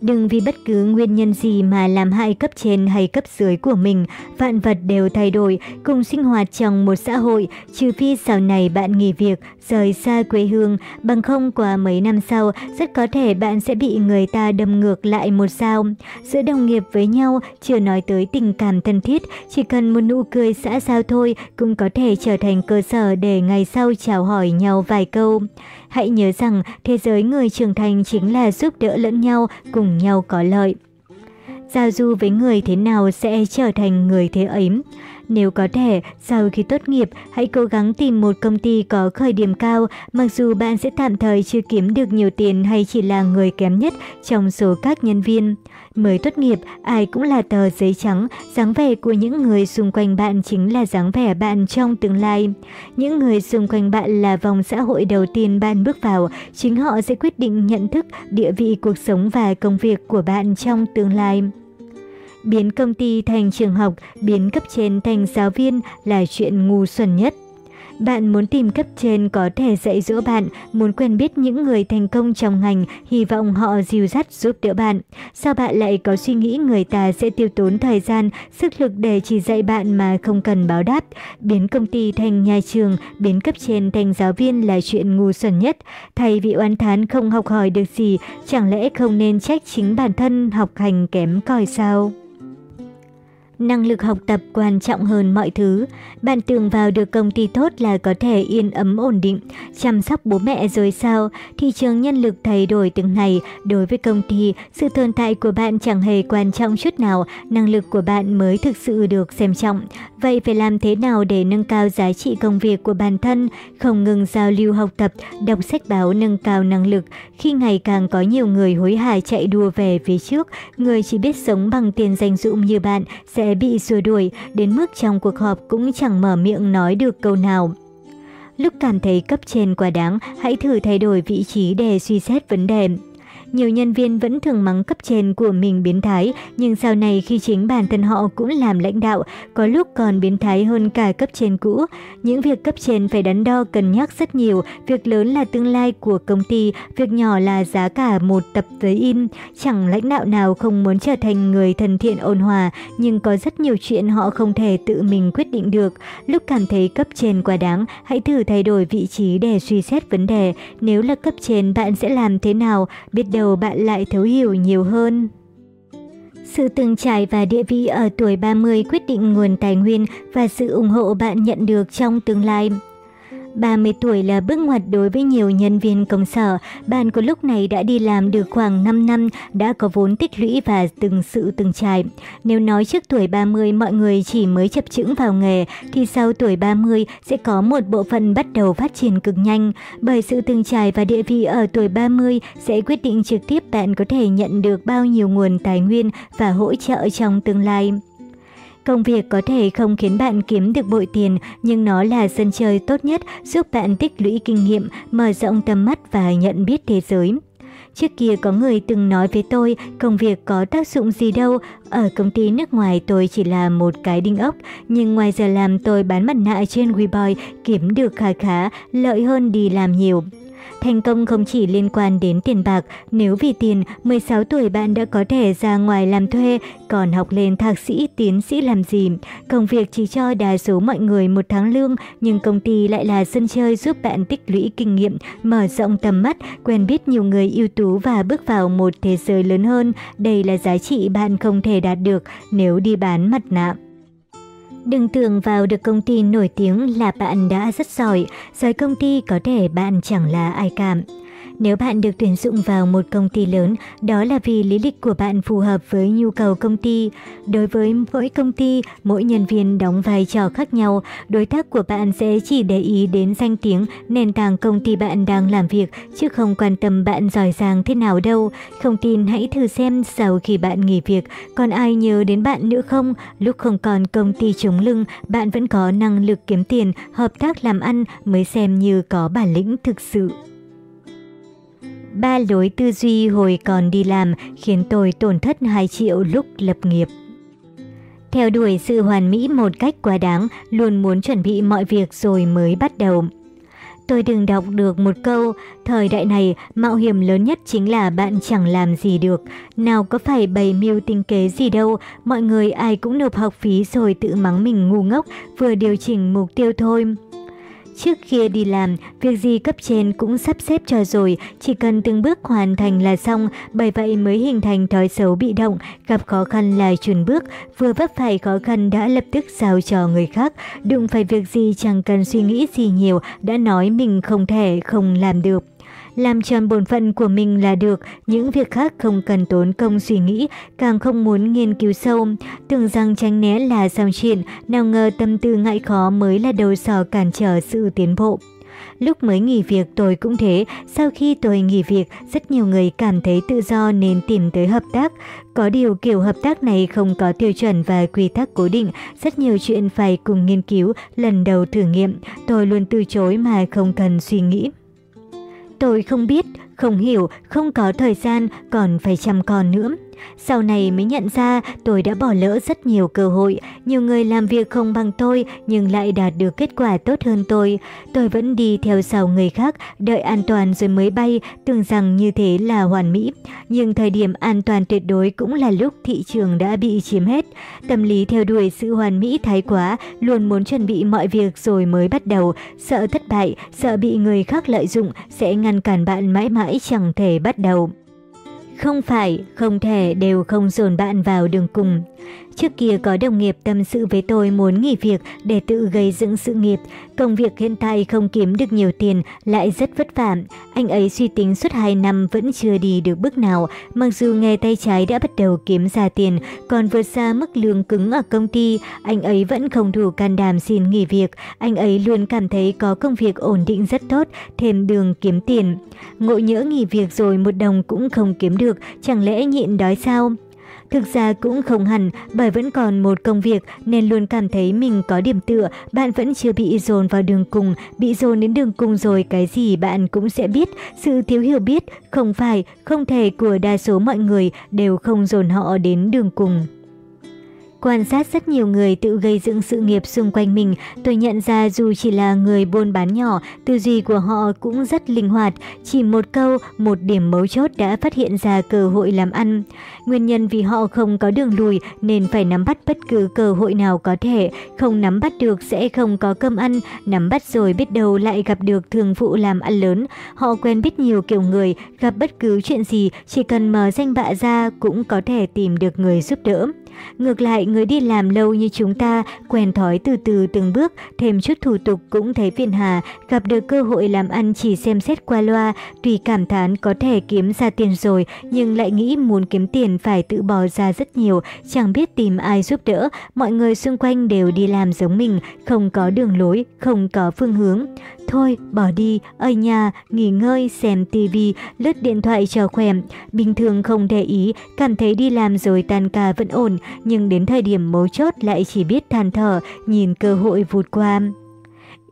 Đừng vì bất cứ nguyên nhân gì mà làm hại cấp trên hay cấp dưới của mình, vạn vật đều thay đổi, cùng sinh hoạt trong một xã hội, trừ phi sau này bạn nghỉ việc, rời xa quê hương, bằng không qua mấy năm sau, rất có thể bạn sẽ bị người ta đâm ngược lại một sao. Giữa đồng nghiệp với nhau, chưa nói tới tình cảm thân thiết, chỉ cần một nụ cười xã giao thôi cũng có thể trở thành cơ sở để ngày sau chào hỏi nhau vài câu. Hãy nhớ rằng thế giới người trưởng thành chính là giúp đỡ lẫn nhau, cùng nhau có lợi. Giao du với người thế nào sẽ trở thành người thế ấy. Nếu có thể, sau khi tốt nghiệp, hãy cố gắng tìm một công ty có khởi điểm cao, mặc dù bạn sẽ tạm thời chưa kiếm được nhiều tiền hay chỉ là người kém nhất trong số các nhân viên. Mới tốt nghiệp, ai cũng là tờ giấy trắng, dáng vẻ của những người xung quanh bạn chính là dáng vẻ bạn trong tương lai. Những người xung quanh bạn là vòng xã hội đầu tiên bạn bước vào, chính họ sẽ quyết định nhận thức, địa vị cuộc sống và công việc của bạn trong tương lai. Biến công ty thành trường học, biến cấp trên thành giáo viên là chuyện ngu xuẩn nhất. Bạn muốn tìm cấp trên có thể dạy dỗ bạn, muốn quen biết những người thành công trong ngành, hy vọng họ dìu dắt giúp đỡ bạn. Sao bạn lại có suy nghĩ người ta sẽ tiêu tốn thời gian, sức lực để chỉ dạy bạn mà không cần báo đáp? Biến công ty thành nhà trường, biến cấp trên thành giáo viên là chuyện ngu xuẩn nhất. Thay vì oán thán không học hỏi được gì, chẳng lẽ không nên trách chính bản thân học hành kém cỏi sao? Năng lực học tập quan trọng hơn mọi thứ. Bạn tưởng vào được công ty tốt là có thể yên ấm ổn định, chăm sóc bố mẹ rồi sao? Thị trường nhân lực thay đổi từng ngày. Đối với công ty, sự tồn tại của bạn chẳng hề quan trọng chút nào, năng lực của bạn mới thực sự được xem trọng. Vậy phải làm thế nào để nâng cao giá trị công việc của bản thân, không ngừng giao lưu học tập, đọc sách báo nâng cao năng lực. Khi ngày càng có nhiều người hối hả chạy đua về phía trước, người chỉ biết sống bằng tiền danh dụng như bạn sẽ bị xua đuổi, đến mức trong cuộc họp cũng chẳng mở miệng nói được câu nào. Lúc cảm thấy cấp trên quá đáng, hãy thử thay đổi vị trí để suy xét vấn đề. Nhiều nhân viên vẫn thường mắng cấp trên của mình biến thái, nhưng sau này khi chính bản thân họ cũng làm lãnh đạo, có lúc còn biến thái hơn cả cấp trên cũ. Những việc cấp trên phải đắn đo cân nhắc rất nhiều, việc lớn là tương lai của công ty, việc nhỏ là giá cả một tập giấy in. Chẳng lãnh đạo nào không muốn trở thành người thân thiện ôn hòa, nhưng có rất nhiều chuyện họ không thể tự mình quyết định được. Lúc cảm thấy cấp trên quá đáng, hãy thử thay đổi vị trí để suy xét vấn đề. Nếu là cấp trên, bạn sẽ làm thế nào? Biết đầu bạn lại thấu hiểu nhiều hơn. Sự từng trải và địa vị ở tuổi 30 quyết định nguồn tài nguyên và sự ủng hộ bạn nhận được trong tương lai. 30 tuổi là bước ngoặt đối với nhiều nhân viên công sở. Bạn của lúc này đã đi làm được khoảng 5 năm, đã có vốn tích lũy và từng sự từng trải. Nếu nói trước tuổi 30 mọi người chỉ mới chập chững vào nghề, thì sau tuổi 30 sẽ có một bộ phận bắt đầu phát triển cực nhanh. Bởi sự từng trải và địa vị ở tuổi 30 sẽ quyết định trực tiếp bạn có thể nhận được bao nhiêu nguồn tài nguyên và hỗ trợ trong tương lai. Công việc có thể không khiến bạn kiếm được bội tiền, nhưng nó là sân chơi tốt nhất giúp bạn tích lũy kinh nghiệm, mở rộng tầm mắt và nhận biết thế giới. Trước kia có người từng nói với tôi công việc có tác dụng gì đâu, ở công ty nước ngoài tôi chỉ là một cái đinh ốc, nhưng ngoài giờ làm tôi bán mặt nạ trên WeBoy kiếm được khá khá, lợi hơn đi làm nhiều. Thành công không chỉ liên quan đến tiền bạc, nếu vì tiền, 16 tuổi bạn đã có thể ra ngoài làm thuê, còn học lên thạc sĩ, tiến sĩ làm gì. Công việc chỉ cho đa số mọi người một tháng lương, nhưng công ty lại là sân chơi giúp bạn tích lũy kinh nghiệm, mở rộng tầm mắt, quen biết nhiều người ưu tú và bước vào một thế giới lớn hơn. Đây là giá trị bạn không thể đạt được nếu đi bán mặt nạ. Đừng tưởng vào được công ty nổi tiếng là bạn đã rất giỏi, Giới công ty có thể bạn chẳng là ai cả. Nếu bạn được tuyển dụng vào một công ty lớn, đó là vì lý lịch của bạn phù hợp với nhu cầu công ty. Đối với mỗi công ty, mỗi nhân viên đóng vai trò khác nhau, đối tác của bạn sẽ chỉ để ý đến danh tiếng, nền tảng công ty bạn đang làm việc, chứ không quan tâm bạn giỏi giang thế nào đâu. Không tin hãy thử xem sau khi bạn nghỉ việc, còn ai nhớ đến bạn nữa không? Lúc không còn công ty chống lưng, bạn vẫn có năng lực kiếm tiền, hợp tác làm ăn mới xem như có bản lĩnh thực sự. Ba lối tư duy hồi còn đi làm khiến tôi tổn thất 2 triệu lúc lập nghiệp. Theo đuổi sự hoàn mỹ một cách quá đáng, luôn muốn chuẩn bị mọi việc rồi mới bắt đầu. Tôi đừng đọc được một câu, thời đại này mạo hiểm lớn nhất chính là bạn chẳng làm gì được, nào có phải bày mưu tinh kế gì đâu, mọi người ai cũng nộp học phí rồi tự mắng mình ngu ngốc, vừa điều chỉnh mục tiêu thôi. Trước kia đi làm, việc gì cấp trên cũng sắp xếp cho rồi, chỉ cần từng bước hoàn thành là xong, bởi vậy mới hình thành thói xấu bị động, gặp khó khăn là chùn bước, vừa vấp phải khó khăn đã lập tức giao cho người khác, đụng phải việc gì chẳng cần suy nghĩ gì nhiều, đã nói mình không thể, không làm được làm tròn bổn phận của mình là được, những việc khác không cần tốn công suy nghĩ, càng không muốn nghiên cứu sâu. Tưởng rằng tránh né là xong chuyện, nào ngờ tâm tư ngại khó mới là đầu sò cản trở sự tiến bộ. Lúc mới nghỉ việc tôi cũng thế, sau khi tôi nghỉ việc, rất nhiều người cảm thấy tự do nên tìm tới hợp tác. Có điều kiểu hợp tác này không có tiêu chuẩn và quy tắc cố định, rất nhiều chuyện phải cùng nghiên cứu, lần đầu thử nghiệm, tôi luôn từ chối mà không cần suy nghĩ. Tôi không biết, không hiểu, không có thời gian, còn phải chăm con nữa. Sau này mới nhận ra tôi đã bỏ lỡ rất nhiều cơ hội, nhiều người làm việc không bằng tôi nhưng lại đạt được kết quả tốt hơn tôi. Tôi vẫn đi theo sau người khác, đợi an toàn rồi mới bay, tưởng rằng như thế là hoàn mỹ. Nhưng thời điểm an toàn tuyệt đối cũng là lúc thị trường đã bị chiếm hết. Tâm lý theo đuổi sự hoàn mỹ thái quá, luôn muốn chuẩn bị mọi việc rồi mới bắt đầu, sợ thất bại, sợ bị người khác lợi dụng sẽ ngăn cản bạn mãi mãi chẳng thể bắt đầu. Không phải, không thể đều không dồn bạn vào đường cùng. Trước kia có đồng nghiệp tâm sự với tôi muốn nghỉ việc để tự gây dựng sự nghiệp. Công việc hiện tại không kiếm được nhiều tiền, lại rất vất vả. Anh ấy suy tính suốt 2 năm vẫn chưa đi được bước nào. Mặc dù nghề tay trái đã bắt đầu kiếm ra tiền, còn vượt xa mức lương cứng ở công ty, anh ấy vẫn không đủ can đảm xin nghỉ việc. Anh ấy luôn cảm thấy có công việc ổn định rất tốt, thêm đường kiếm tiền. Ngộ nhỡ nghỉ việc rồi một đồng cũng không kiếm được, chẳng lẽ nhịn đói sao? Thực ra cũng không hẳn, bởi vẫn còn một công việc nên luôn cảm thấy mình có điểm tựa, bạn vẫn chưa bị dồn vào đường cùng, bị dồn đến đường cùng rồi cái gì bạn cũng sẽ biết. Sự thiếu hiểu biết không phải, không thể của đa số mọi người đều không dồn họ đến đường cùng. Quan sát rất nhiều người tự gây dựng sự nghiệp xung quanh mình, tôi nhận ra dù chỉ là người buôn bán nhỏ, tư duy của họ cũng rất linh hoạt, chỉ một câu, một điểm mấu chốt đã phát hiện ra cơ hội làm ăn. Nguyên nhân vì họ không có đường lùi nên phải nắm bắt bất cứ cơ hội nào có thể, không nắm bắt được sẽ không có cơm ăn, nắm bắt rồi biết đâu lại gặp được thường vụ làm ăn lớn. Họ quen biết nhiều kiểu người, gặp bất cứ chuyện gì chỉ cần mở danh bạ ra cũng có thể tìm được người giúp đỡ. Ngược lại, người đi làm lâu như chúng ta, quen thói từ từ từng bước, thêm chút thủ tục cũng thấy phiền hà, gặp được cơ hội làm ăn chỉ xem xét qua loa, tùy cảm thán có thể kiếm ra tiền rồi, nhưng lại nghĩ muốn kiếm tiền phải tự bỏ ra rất nhiều, chẳng biết tìm ai giúp đỡ, mọi người xung quanh đều đi làm giống mình, không có đường lối, không có phương hướng. Thôi, bỏ đi, ở nhà, nghỉ ngơi, xem tivi, lướt điện thoại cho khỏe. Bình thường không để ý, cảm thấy đi làm rồi tan ca vẫn ổn, nhưng đến thời điểm mấu chốt lại chỉ biết than thở, nhìn cơ hội vụt qua.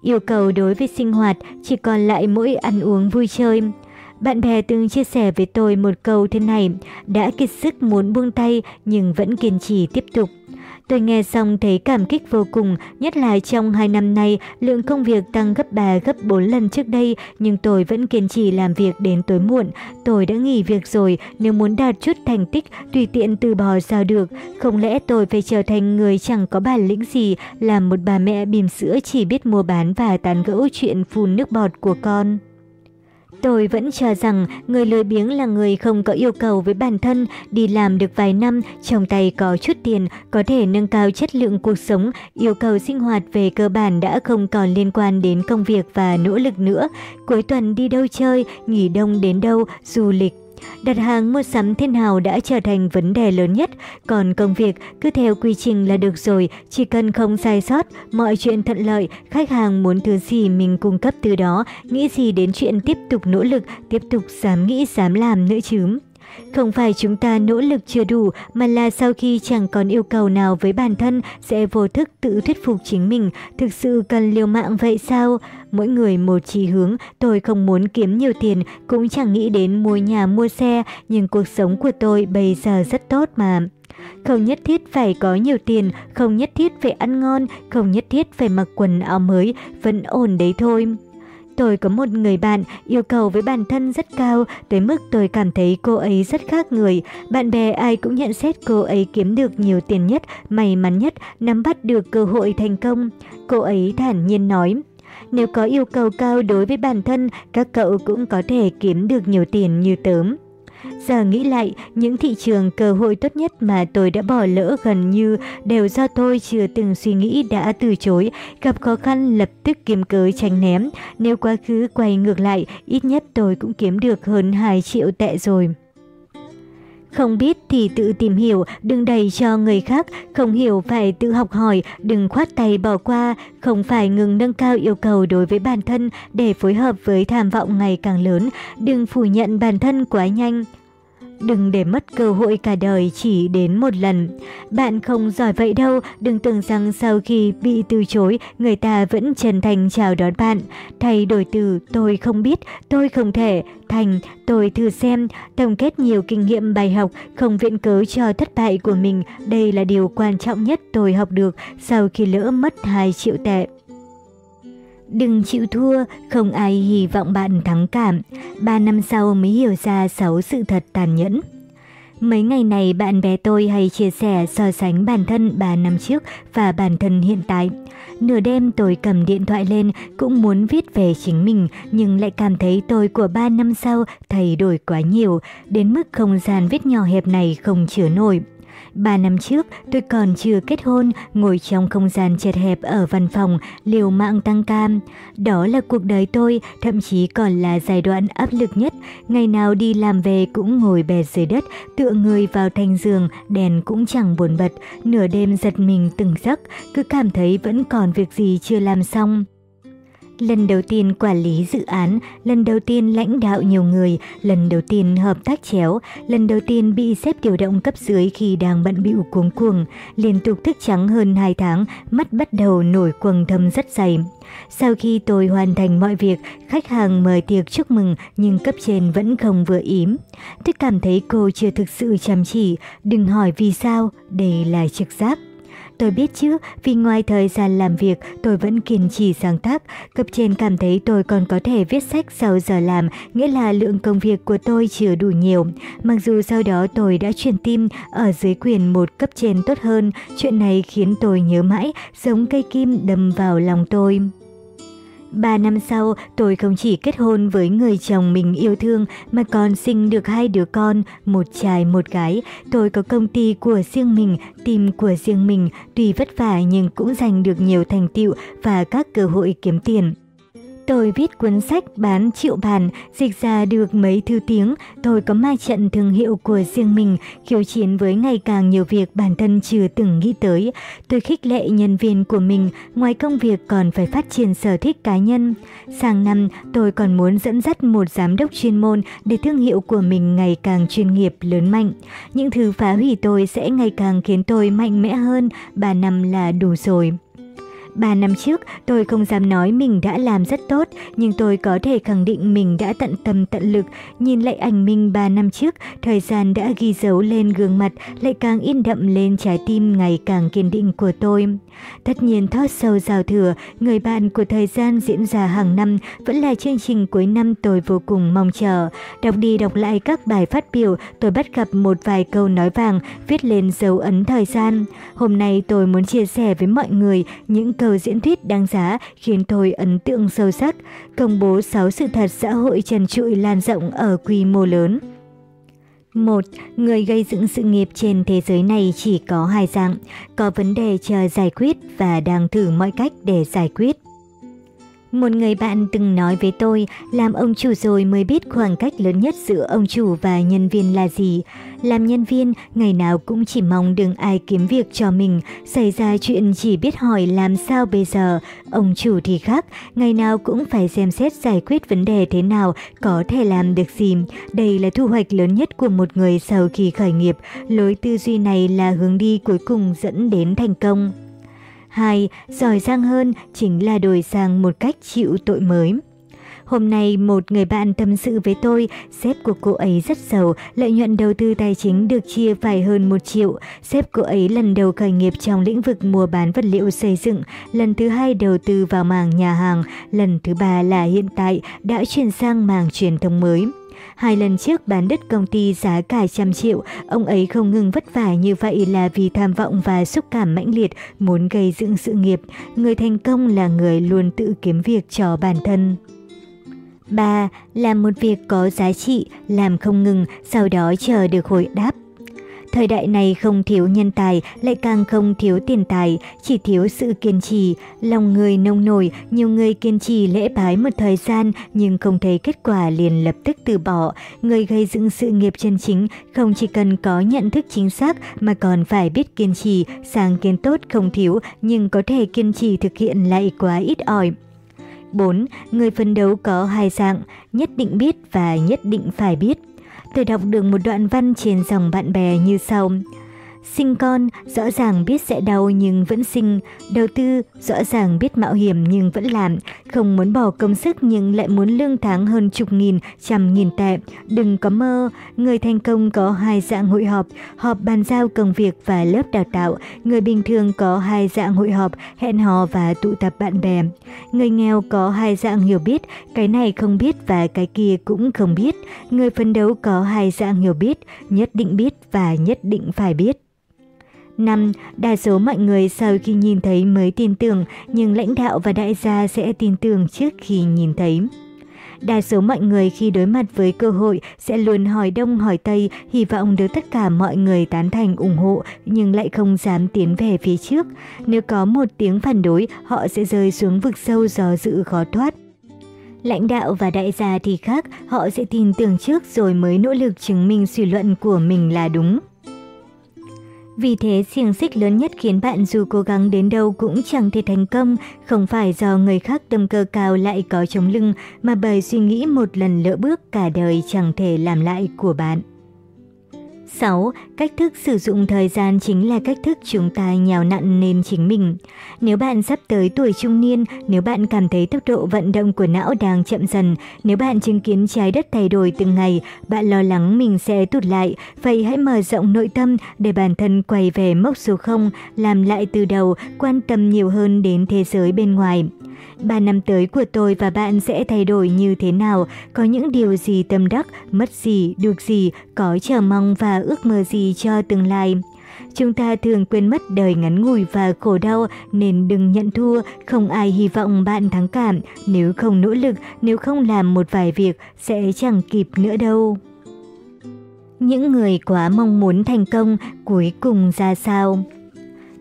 Yêu cầu đối với sinh hoạt chỉ còn lại mỗi ăn uống vui chơi. Bạn bè từng chia sẻ với tôi một câu thế này, đã kiệt sức muốn buông tay nhưng vẫn kiên trì tiếp tục. Tôi nghe xong thấy cảm kích vô cùng, nhất là trong 2 năm nay, lượng công việc tăng gấp 3 gấp 4 lần trước đây, nhưng tôi vẫn kiên trì làm việc đến tối muộn. Tôi đã nghỉ việc rồi, nếu muốn đạt chút thành tích, tùy tiện từ bỏ sao được. Không lẽ tôi phải trở thành người chẳng có bản lĩnh gì, làm một bà mẹ bìm sữa chỉ biết mua bán và tán gẫu chuyện phun nước bọt của con. Tôi vẫn cho rằng người lười biếng là người không có yêu cầu với bản thân, đi làm được vài năm, trong tay có chút tiền, có thể nâng cao chất lượng cuộc sống, yêu cầu sinh hoạt về cơ bản đã không còn liên quan đến công việc và nỗ lực nữa. Cuối tuần đi đâu chơi, nghỉ đông đến đâu, du lịch Đặt hàng mua sắm thế nào đã trở thành vấn đề lớn nhất, còn công việc cứ theo quy trình là được rồi, chỉ cần không sai sót, mọi chuyện thuận lợi, khách hàng muốn thứ gì mình cung cấp từ đó, nghĩ gì đến chuyện tiếp tục nỗ lực, tiếp tục dám nghĩ dám làm nữa chứ. Không phải chúng ta nỗ lực chưa đủ, mà là sau khi chẳng còn yêu cầu nào với bản thân sẽ vô thức tự thuyết phục chính mình, thực sự cần liều mạng vậy sao? Mỗi người một chí hướng, tôi không muốn kiếm nhiều tiền, cũng chẳng nghĩ đến mua nhà mua xe, nhưng cuộc sống của tôi bây giờ rất tốt mà. Không nhất thiết phải có nhiều tiền, không nhất thiết phải ăn ngon, không nhất thiết phải mặc quần áo mới, vẫn ổn đấy thôi. Tôi có một người bạn yêu cầu với bản thân rất cao, tới mức tôi cảm thấy cô ấy rất khác người. Bạn bè ai cũng nhận xét cô ấy kiếm được nhiều tiền nhất, may mắn nhất, nắm bắt được cơ hội thành công. Cô ấy thản nhiên nói. Nếu có yêu cầu cao đối với bản thân, các cậu cũng có thể kiếm được nhiều tiền như tớm. Giờ nghĩ lại, những thị trường cơ hội tốt nhất mà tôi đã bỏ lỡ gần như đều do tôi chưa từng suy nghĩ đã từ chối, gặp khó khăn lập tức kiếm cớ tránh ném. Nếu quá khứ quay ngược lại, ít nhất tôi cũng kiếm được hơn 2 triệu tệ rồi. Không biết thì tự tìm hiểu, đừng đẩy cho người khác, không hiểu phải tự học hỏi, đừng khoát tay bỏ qua, không phải ngừng nâng cao yêu cầu đối với bản thân để phối hợp với tham vọng ngày càng lớn, đừng phủ nhận bản thân quá nhanh. Đừng để mất cơ hội cả đời chỉ đến một lần. Bạn không giỏi vậy đâu, đừng tưởng rằng sau khi bị từ chối, người ta vẫn chân thành chào đón bạn. Thay đổi từ tôi không biết, tôi không thể, thành tôi thử xem, tổng kết nhiều kinh nghiệm bài học, không viện cớ cho thất bại của mình. Đây là điều quan trọng nhất tôi học được sau khi lỡ mất 2 triệu tệ. Đừng chịu thua, không ai hy vọng bạn thắng cảm. Ba năm sau mới hiểu ra sáu sự thật tàn nhẫn. Mấy ngày này bạn bè tôi hay chia sẻ so sánh bản thân 3 năm trước và bản thân hiện tại. Nửa đêm tôi cầm điện thoại lên cũng muốn viết về chính mình nhưng lại cảm thấy tôi của 3 năm sau thay đổi quá nhiều, đến mức không gian viết nhỏ hẹp này không chứa nổi. Ba năm trước, tôi còn chưa kết hôn, ngồi trong không gian chật hẹp ở văn phòng, liều mạng tăng cam. Đó là cuộc đời tôi, thậm chí còn là giai đoạn áp lực nhất. Ngày nào đi làm về cũng ngồi bè dưới đất, tựa người vào thành giường, đèn cũng chẳng buồn bật. Nửa đêm giật mình từng giấc, cứ cảm thấy vẫn còn việc gì chưa làm xong. Lần đầu tiên quản lý dự án, lần đầu tiên lãnh đạo nhiều người, lần đầu tiên hợp tác chéo, lần đầu tiên bị xếp điều động cấp dưới khi đang bận bịu cuống cuồng, liên tục thức trắng hơn 2 tháng, mắt bắt đầu nổi quầng thâm rất dày. Sau khi tôi hoàn thành mọi việc, khách hàng mời tiệc chúc mừng nhưng cấp trên vẫn không vừa ím. Tôi cảm thấy cô chưa thực sự chăm chỉ, đừng hỏi vì sao, đây là trực giác. Tôi biết chứ, vì ngoài thời gian làm việc tôi vẫn kiên trì sáng tác. Cấp trên cảm thấy tôi còn có thể viết sách sau giờ làm, nghĩa là lượng công việc của tôi chưa đủ nhiều. Mặc dù sau đó tôi đã chuyển tim ở dưới quyền một cấp trên tốt hơn, chuyện này khiến tôi nhớ mãi, giống cây kim đâm vào lòng tôi. Ba năm sau, tôi không chỉ kết hôn với người chồng mình yêu thương mà còn sinh được hai đứa con, một trai một gái. Tôi có công ty của riêng mình, team của riêng mình, tuy vất vả nhưng cũng giành được nhiều thành tựu và các cơ hội kiếm tiền. Tôi viết cuốn sách bán triệu bản, dịch ra được mấy thứ tiếng, tôi có mai trận thương hiệu của riêng mình, khiêu chiến với ngày càng nhiều việc bản thân chưa từng nghĩ tới. Tôi khích lệ nhân viên của mình, ngoài công việc còn phải phát triển sở thích cá nhân. Sang năm, tôi còn muốn dẫn dắt một giám đốc chuyên môn để thương hiệu của mình ngày càng chuyên nghiệp lớn mạnh. Những thứ phá hủy tôi sẽ ngày càng khiến tôi mạnh mẽ hơn, 3 năm là đủ rồi. Ba năm trước, tôi không dám nói mình đã làm rất tốt, nhưng tôi có thể khẳng định mình đã tận tâm tận lực. Nhìn lại ảnh mình ba năm trước, thời gian đã ghi dấu lên gương mặt, lại càng in đậm lên trái tim ngày càng kiên định của tôi. Tất nhiên thoát sâu giao thừa, người bạn của thời gian diễn ra hàng năm vẫn là chương trình cuối năm tôi vô cùng mong chờ. Đọc đi đọc lại các bài phát biểu, tôi bắt gặp một vài câu nói vàng viết lên dấu ấn thời gian. Hôm nay tôi muốn chia sẻ với mọi người những câu câu diễn thuyết đáng giá khiến tôi ấn tượng sâu sắc, công bố 6 sự thật xã hội trần trụi lan rộng ở quy mô lớn. một Người gây dựng sự nghiệp trên thế giới này chỉ có hai dạng, có vấn đề chờ giải quyết và đang thử mọi cách để giải quyết. Một người bạn từng nói với tôi, làm ông chủ rồi mới biết khoảng cách lớn nhất giữa ông chủ và nhân viên là gì. Làm nhân viên, ngày nào cũng chỉ mong đừng ai kiếm việc cho mình, xảy ra chuyện chỉ biết hỏi làm sao bây giờ. Ông chủ thì khác, ngày nào cũng phải xem xét giải quyết vấn đề thế nào, có thể làm được gì. Đây là thu hoạch lớn nhất của một người sau khi khởi nghiệp. Lối tư duy này là hướng đi cuối cùng dẫn đến thành công. 2. Giỏi giang hơn chính là đổi sang một cách chịu tội mới. Hôm nay một người bạn tâm sự với tôi, sếp của cô ấy rất giàu, lợi nhuận đầu tư tài chính được chia phải hơn 1 triệu. Sếp cô ấy lần đầu khởi nghiệp trong lĩnh vực mua bán vật liệu xây dựng, lần thứ hai đầu tư vào mảng nhà hàng, lần thứ ba là hiện tại đã chuyển sang mảng truyền thông mới. Hai lần trước bán đất công ty giá cả trăm triệu, ông ấy không ngừng vất vả như vậy là vì tham vọng và xúc cảm mãnh liệt muốn gây dựng sự nghiệp. Người thành công là người luôn tự kiếm việc cho bản thân. 3. Làm một việc có giá trị, làm không ngừng, sau đó chờ được hồi đáp. Thời đại này không thiếu nhân tài, lại càng không thiếu tiền tài, chỉ thiếu sự kiên trì. Lòng người nông nổi, nhiều người kiên trì lễ bái một thời gian nhưng không thấy kết quả liền lập tức từ bỏ. Người gây dựng sự nghiệp chân chính không chỉ cần có nhận thức chính xác mà còn phải biết kiên trì, sáng kiến tốt không thiếu nhưng có thể kiên trì thực hiện lại quá ít ỏi. 4. Người phấn đấu có hai dạng, nhất định biết và nhất định phải biết. Tôi đọc được một đoạn văn trên dòng bạn bè như sau. Sinh con, rõ ràng biết sẽ đau nhưng vẫn sinh. Đầu tư, rõ ràng biết mạo hiểm nhưng vẫn làm. Không muốn bỏ công sức nhưng lại muốn lương tháng hơn chục nghìn, trăm nghìn tệ. Đừng có mơ. Người thành công có hai dạng hội họp, họp bàn giao công việc và lớp đào tạo. Người bình thường có hai dạng hội họp, hẹn hò và tụ tập bạn bè. Người nghèo có hai dạng hiểu biết, cái này không biết và cái kia cũng không biết. Người phấn đấu có hai dạng hiểu biết, nhất định biết và nhất định phải biết. 5. Đa số mọi người sau khi nhìn thấy mới tin tưởng, nhưng lãnh đạo và đại gia sẽ tin tưởng trước khi nhìn thấy. Đa số mọi người khi đối mặt với cơ hội sẽ luôn hỏi đông hỏi tây, hy vọng được tất cả mọi người tán thành ủng hộ nhưng lại không dám tiến về phía trước. Nếu có một tiếng phản đối, họ sẽ rơi xuống vực sâu do dự khó thoát. Lãnh đạo và đại gia thì khác, họ sẽ tin tưởng trước rồi mới nỗ lực chứng minh suy luận của mình là đúng. Vì thế xiềng xích lớn nhất khiến bạn dù cố gắng đến đâu cũng chẳng thể thành công, không phải do người khác tâm cơ cao lại có chống lưng, mà bởi suy nghĩ một lần lỡ bước cả đời chẳng thể làm lại của bạn. 6. Cách thức sử dụng thời gian chính là cách thức chúng ta nhào nặn nên chính mình. Nếu bạn sắp tới tuổi trung niên, nếu bạn cảm thấy tốc độ vận động của não đang chậm dần, nếu bạn chứng kiến trái đất thay đổi từng ngày, bạn lo lắng mình sẽ tụt lại, vậy hãy mở rộng nội tâm để bản thân quay về mốc số 0, làm lại từ đầu, quan tâm nhiều hơn đến thế giới bên ngoài. Ba năm tới của tôi và bạn sẽ thay đổi như thế nào, có những điều gì tâm đắc, mất gì, được gì, có chờ mong và ước mơ gì cho tương lai. Chúng ta thường quên mất đời ngắn ngủi và khổ đau nên đừng nhận thua, không ai hy vọng bạn thắng cảm. Nếu không nỗ lực, nếu không làm một vài việc sẽ chẳng kịp nữa đâu. Những người quá mong muốn thành công cuối cùng ra sao?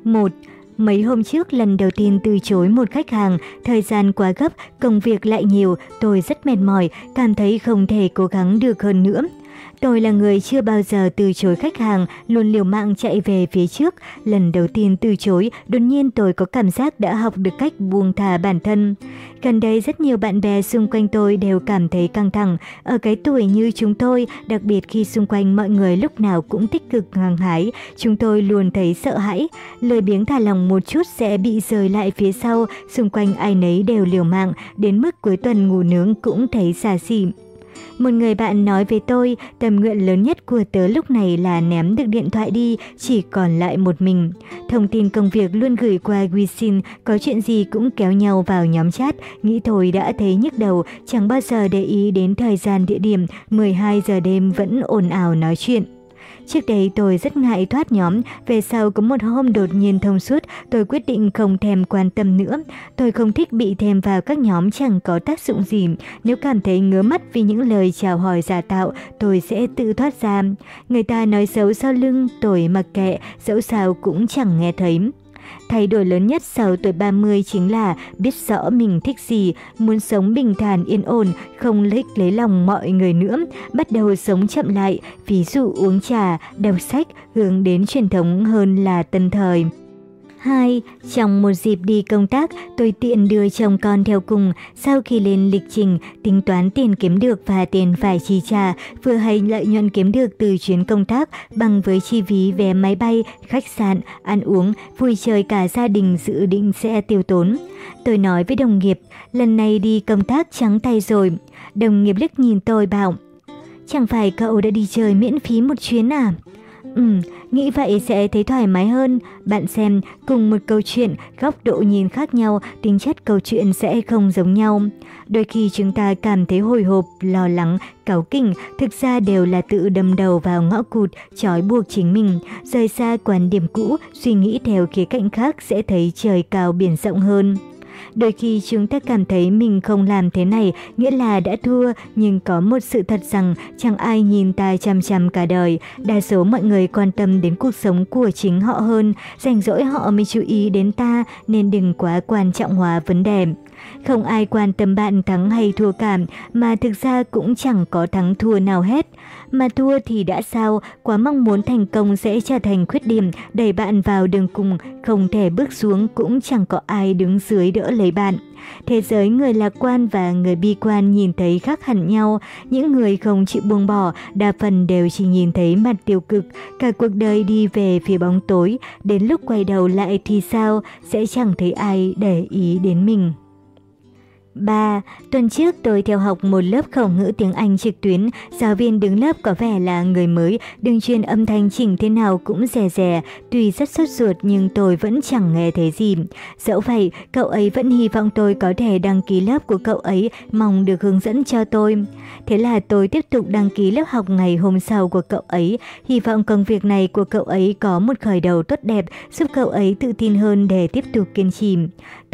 1. Mấy hôm trước lần đầu tiên từ chối một khách hàng, thời gian quá gấp, công việc lại nhiều, tôi rất mệt mỏi, cảm thấy không thể cố gắng được hơn nữa. Tôi là người chưa bao giờ từ chối khách hàng, luôn liều mạng chạy về phía trước. Lần đầu tiên từ chối, đột nhiên tôi có cảm giác đã học được cách buông thả bản thân. Gần đây rất nhiều bạn bè xung quanh tôi đều cảm thấy căng thẳng. Ở cái tuổi như chúng tôi, đặc biệt khi xung quanh mọi người lúc nào cũng tích cực ngang hái, chúng tôi luôn thấy sợ hãi. Lời biếng thả lòng một chút sẽ bị rời lại phía sau, xung quanh ai nấy đều liều mạng, đến mức cuối tuần ngủ nướng cũng thấy xa xỉ. Một người bạn nói với tôi, tâm nguyện lớn nhất của tớ lúc này là ném được điện thoại đi, chỉ còn lại một mình. Thông tin công việc luôn gửi qua WeSin, có chuyện gì cũng kéo nhau vào nhóm chat, nghĩ thôi đã thấy nhức đầu, chẳng bao giờ để ý đến thời gian địa điểm, 12 giờ đêm vẫn ồn ào nói chuyện. Trước đây tôi rất ngại thoát nhóm, về sau có một hôm đột nhiên thông suốt, tôi quyết định không thèm quan tâm nữa. Tôi không thích bị thêm vào các nhóm chẳng có tác dụng gì. Nếu cảm thấy ngứa mắt vì những lời chào hỏi giả tạo, tôi sẽ tự thoát ra. Người ta nói xấu sau lưng, tôi mặc kệ, dẫu sao cũng chẳng nghe thấy. Thay đổi lớn nhất sau tuổi 30 chính là biết rõ mình thích gì, muốn sống bình thản yên ổn, không lích lấy lòng mọi người nữa, bắt đầu sống chậm lại, ví dụ uống trà, đọc sách, hướng đến truyền thống hơn là tân thời. 2. Trong một dịp đi công tác, tôi tiện đưa chồng con theo cùng. Sau khi lên lịch trình, tính toán tiền kiếm được và tiền phải chi trả, vừa hay lợi nhuận kiếm được từ chuyến công tác bằng với chi phí vé máy bay, khách sạn, ăn uống, vui chơi cả gia đình dự định sẽ tiêu tốn. Tôi nói với đồng nghiệp, lần này đi công tác trắng tay rồi. Đồng nghiệp liếc nhìn tôi bảo, chẳng phải cậu đã đi chơi miễn phí một chuyến à? Ừm, nghĩ vậy sẽ thấy thoải mái hơn. Bạn xem, cùng một câu chuyện, góc độ nhìn khác nhau, tính chất câu chuyện sẽ không giống nhau. Đôi khi chúng ta cảm thấy hồi hộp, lo lắng, cáu kỉnh, thực ra đều là tự đâm đầu vào ngõ cụt, trói buộc chính mình. Rời xa quan điểm cũ, suy nghĩ theo khía cạnh khác sẽ thấy trời cao biển rộng hơn. Đôi khi chúng ta cảm thấy mình không làm thế này nghĩa là đã thua, nhưng có một sự thật rằng chẳng ai nhìn ta chăm chăm cả đời. Đa số mọi người quan tâm đến cuộc sống của chính họ hơn, rảnh rỗi họ mới chú ý đến ta nên đừng quá quan trọng hóa vấn đề. Không ai quan tâm bạn thắng hay thua cảm, mà thực ra cũng chẳng có thắng thua nào hết. Mà thua thì đã sao, quá mong muốn thành công sẽ trở thành khuyết điểm, đẩy bạn vào đường cùng, không thể bước xuống cũng chẳng có ai đứng dưới đỡ lấy bạn. Thế giới người lạc quan và người bi quan nhìn thấy khác hẳn nhau, những người không chịu buông bỏ đa phần đều chỉ nhìn thấy mặt tiêu cực, cả cuộc đời đi về phía bóng tối, đến lúc quay đầu lại thì sao, sẽ chẳng thấy ai để ý đến mình. 3. Tuần trước tôi theo học một lớp khẩu ngữ tiếng Anh trực tuyến, giáo viên đứng lớp có vẻ là người mới, đường truyền âm thanh chỉnh thế nào cũng rè rè, tuy rất sốt ruột nhưng tôi vẫn chẳng nghe thấy gì. Dẫu vậy, cậu ấy vẫn hy vọng tôi có thể đăng ký lớp của cậu ấy, mong được hướng dẫn cho tôi. Thế là tôi tiếp tục đăng ký lớp học ngày hôm sau của cậu ấy, hy vọng công việc này của cậu ấy có một khởi đầu tốt đẹp, giúp cậu ấy tự tin hơn để tiếp tục kiên trì.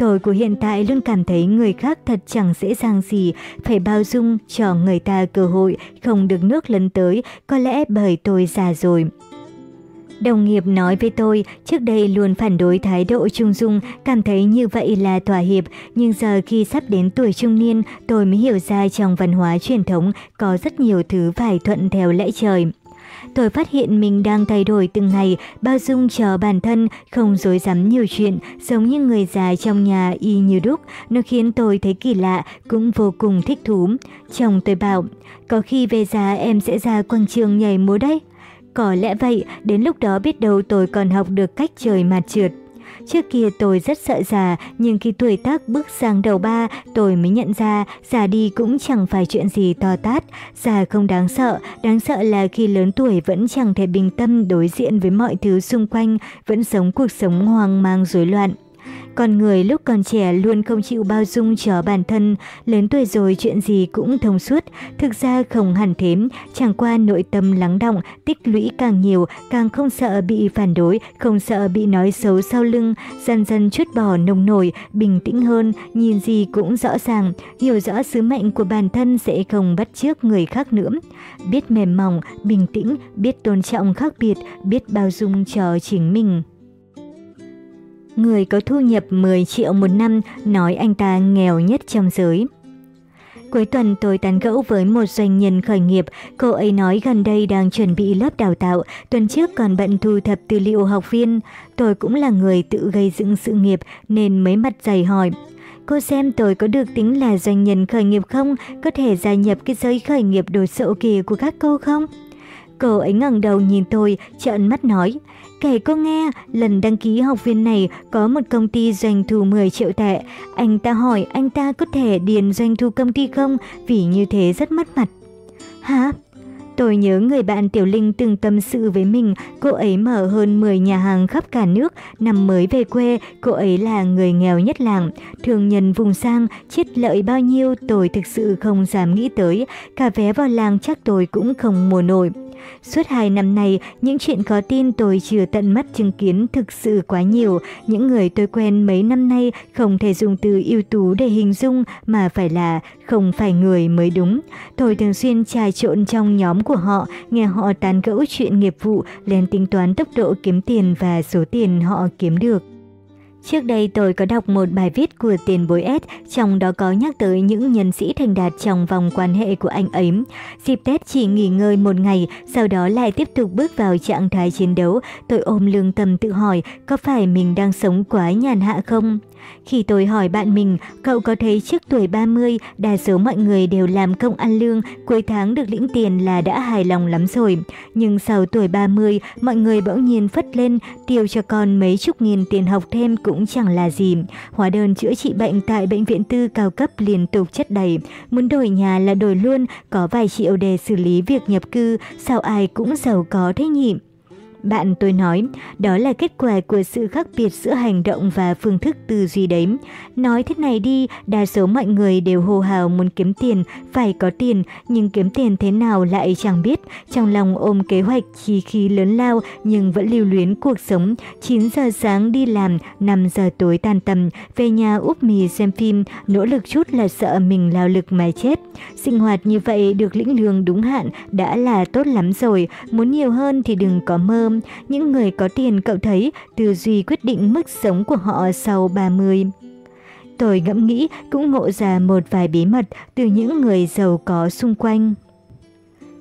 Tôi của hiện tại luôn cảm thấy người khác thật chẳng dễ dàng gì, phải bao dung cho người ta cơ hội, không được nước lấn tới, có lẽ bởi tôi già rồi. Đồng nghiệp nói với tôi, trước đây luôn phản đối thái độ trung dung, cảm thấy như vậy là thỏa hiệp, nhưng giờ khi sắp đến tuổi trung niên, tôi mới hiểu ra trong văn hóa truyền thống có rất nhiều thứ phải thuận theo lẽ trời. Tôi phát hiện mình đang thay đổi từng ngày, bao dung cho bản thân, không dối rắm nhiều chuyện, giống như người già trong nhà y như đúc. Nó khiến tôi thấy kỳ lạ, cũng vô cùng thích thú. Chồng tôi bảo, có khi về già em sẽ ra quảng trường nhảy múa đấy. Có lẽ vậy, đến lúc đó biết đâu tôi còn học được cách trời mặt trượt. Trước kia tôi rất sợ già, nhưng khi tuổi tác bước sang đầu ba, tôi mới nhận ra già đi cũng chẳng phải chuyện gì to tát. Già không đáng sợ, đáng sợ là khi lớn tuổi vẫn chẳng thể bình tâm đối diện với mọi thứ xung quanh, vẫn sống cuộc sống hoang mang rối loạn. Con người lúc còn trẻ luôn không chịu bao dung cho bản thân, lớn tuổi rồi chuyện gì cũng thông suốt, thực ra không hẳn thế, chẳng qua nội tâm lắng động, tích lũy càng nhiều, càng không sợ bị phản đối, không sợ bị nói xấu sau lưng, dần dần chút bỏ nồng nổi, bình tĩnh hơn, nhìn gì cũng rõ ràng, hiểu rõ sứ mệnh của bản thân sẽ không bắt chước người khác nữa. Biết mềm mỏng, bình tĩnh, biết tôn trọng khác biệt, biết bao dung cho chính mình. Người có thu nhập 10 triệu một năm nói anh ta nghèo nhất trong giới. Cuối tuần tôi tán gẫu với một doanh nhân khởi nghiệp, cô ấy nói gần đây đang chuẩn bị lớp đào tạo, tuần trước còn bận thu thập tư liệu học viên. Tôi cũng là người tự gây dựng sự nghiệp nên mấy mặt dày hỏi. Cô xem tôi có được tính là doanh nhân khởi nghiệp không? Có thể gia nhập cái giới khởi nghiệp đồ sộ kỳ của các cô không? Cô ấy ngẩng đầu nhìn tôi, trợn mắt nói. Kể cô nghe, lần đăng ký học viên này có một công ty doanh thu 10 triệu tệ. Anh ta hỏi anh ta có thể điền doanh thu công ty không vì như thế rất mất mặt. Hả? Tôi nhớ người bạn Tiểu Linh từng tâm sự với mình, cô ấy mở hơn 10 nhà hàng khắp cả nước, năm mới về quê, cô ấy là người nghèo nhất làng. Thường nhân vùng sang, chết lợi bao nhiêu tôi thực sự không dám nghĩ tới, cả vé vào làng chắc tôi cũng không mua nổi. Suốt hai năm này, những chuyện có tin tôi chưa tận mắt chứng kiến thực sự quá nhiều. Những người tôi quen mấy năm nay không thể dùng từ ưu tú để hình dung mà phải là không phải người mới đúng. Tôi thường xuyên trà trộn trong nhóm của họ, nghe họ tán gẫu chuyện nghiệp vụ, lên tính toán tốc độ kiếm tiền và số tiền họ kiếm được. Trước đây tôi có đọc một bài viết của tiền bối S, trong đó có nhắc tới những nhân sĩ thành đạt trong vòng quan hệ của anh ấy. Dịp Tết chỉ nghỉ ngơi một ngày, sau đó lại tiếp tục bước vào trạng thái chiến đấu. Tôi ôm lương tâm tự hỏi, có phải mình đang sống quá nhàn hạ không? Khi tôi hỏi bạn mình, cậu có thấy trước tuổi 30, đa số mọi người đều làm công ăn lương, cuối tháng được lĩnh tiền là đã hài lòng lắm rồi. Nhưng sau tuổi 30, mọi người bỗng nhiên phất lên, tiêu cho con mấy chục nghìn tiền học thêm cũng chẳng là gì. Hóa đơn chữa trị bệnh tại bệnh viện tư cao cấp liên tục chất đầy. Muốn đổi nhà là đổi luôn, có vài triệu để xử lý việc nhập cư, sao ai cũng giàu có thế nhỉ? Bạn tôi nói, đó là kết quả của sự khác biệt giữa hành động và phương thức tư duy đấy. Nói thế này đi, đa số mọi người đều hô hào muốn kiếm tiền, phải có tiền, nhưng kiếm tiền thế nào lại chẳng biết. Trong lòng ôm kế hoạch chi khí lớn lao nhưng vẫn lưu luyến cuộc sống. 9 giờ sáng đi làm, 5 giờ tối tan tầm, về nhà úp mì xem phim, nỗ lực chút là sợ mình lao lực mà chết. Sinh hoạt như vậy được lĩnh lương đúng hạn đã là tốt lắm rồi, muốn nhiều hơn thì đừng có mơ. Những người có tiền cậu thấy, tư duy quyết định mức sống của họ sau 30. Tôi ngẫm nghĩ cũng ngộ ra một vài bí mật từ những người giàu có xung quanh.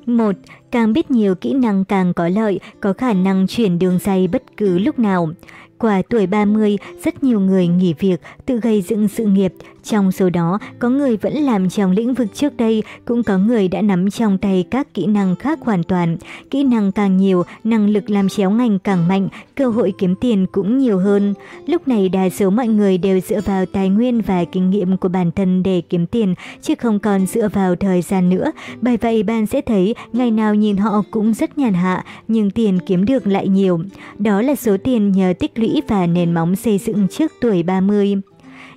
1. Càng biết nhiều kỹ năng càng có lợi, có khả năng chuyển đường dây bất cứ lúc nào. Qua tuổi 30, rất nhiều người nghỉ việc, tự gây dựng sự nghiệp. Trong số đó, có người vẫn làm trong lĩnh vực trước đây, cũng có người đã nắm trong tay các kỹ năng khác hoàn toàn. Kỹ năng càng nhiều, năng lực làm chéo ngành càng mạnh, cơ hội kiếm tiền cũng nhiều hơn. Lúc này đa số mọi người đều dựa vào tài nguyên và kinh nghiệm của bản thân để kiếm tiền, chứ không còn dựa vào thời gian nữa. Bởi vậy bạn sẽ thấy ngày nào nhìn họ cũng rất nhàn hạ, nhưng tiền kiếm được lại nhiều. Đó là số tiền nhờ tích lũy và nền móng xây dựng trước tuổi 30.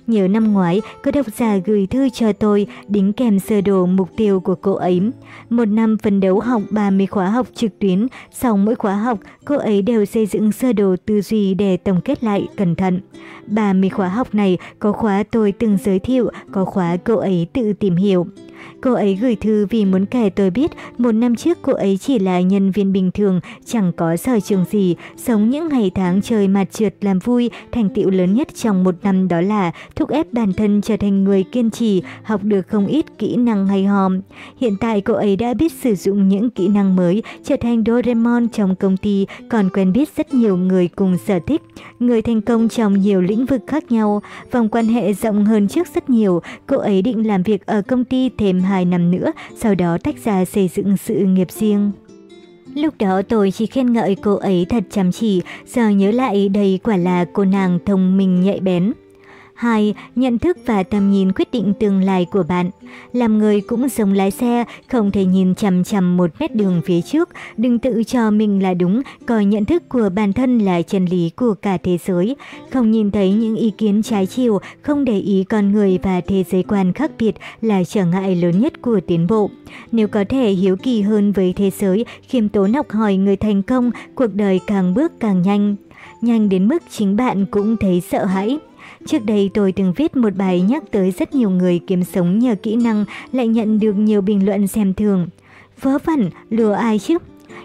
Nhớ năm ngoái, có độc giả gửi thư cho tôi đính kèm sơ đồ mục tiêu của cô ấy. Một năm phấn đấu học 30 khóa học trực tuyến, sau mỗi khóa học, cô ấy đều xây dựng sơ đồ tư duy để tổng kết lại cẩn thận. 30 khóa học này có khóa tôi từng giới thiệu, có khóa cô ấy tự tìm hiểu. Cô ấy gửi thư vì muốn kể tôi biết một năm trước cô ấy chỉ là nhân viên bình thường, chẳng có sở trường gì, sống những ngày tháng trời mặt trượt làm vui, thành tựu lớn nhất trong một năm đó là thúc ép bản thân trở thành người kiên trì, học được không ít kỹ năng hay hòm Hiện tại cô ấy đã biết sử dụng những kỹ năng mới, trở thành Doraemon trong công ty, còn quen biết rất nhiều người cùng sở thích, người thành công trong nhiều lĩnh vực khác nhau, vòng quan hệ rộng hơn trước rất nhiều. Cô ấy định làm việc ở công ty thêm 2 năm nữa, sau đó tách ra xây dựng sự nghiệp riêng. Lúc đó tôi chỉ khen ngợi cô ấy thật chăm chỉ, giờ nhớ lại đây quả là cô nàng thông minh nhạy bén. 2. Nhận thức và tầm nhìn quyết định tương lai của bạn. Làm người cũng giống lái xe, không thể nhìn chằm chằm một mét đường phía trước, đừng tự cho mình là đúng, coi nhận thức của bản thân là chân lý của cả thế giới. Không nhìn thấy những ý kiến trái chiều, không để ý con người và thế giới quan khác biệt là trở ngại lớn nhất của tiến bộ. Nếu có thể hiếu kỳ hơn với thế giới, khiêm tốn học hỏi người thành công, cuộc đời càng bước càng nhanh. Nhanh đến mức chính bạn cũng thấy sợ hãi. Trước đây tôi từng viết một bài nhắc tới rất nhiều người kiếm sống nhờ kỹ năng lại nhận được nhiều bình luận xem thường. Vớ vẩn, lừa ai chứ?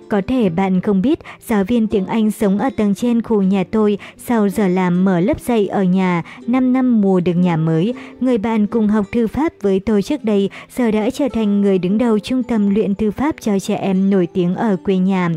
Có thể bạn không biết, giáo viên tiếng Anh sống ở tầng trên khu nhà tôi, sau giờ làm mở lớp dạy ở nhà, 5 năm mua được nhà mới. Người bạn cùng học thư pháp với tôi trước đây, giờ đã trở thành người đứng đầu trung tâm luyện thư pháp cho trẻ em nổi tiếng ở quê nhà.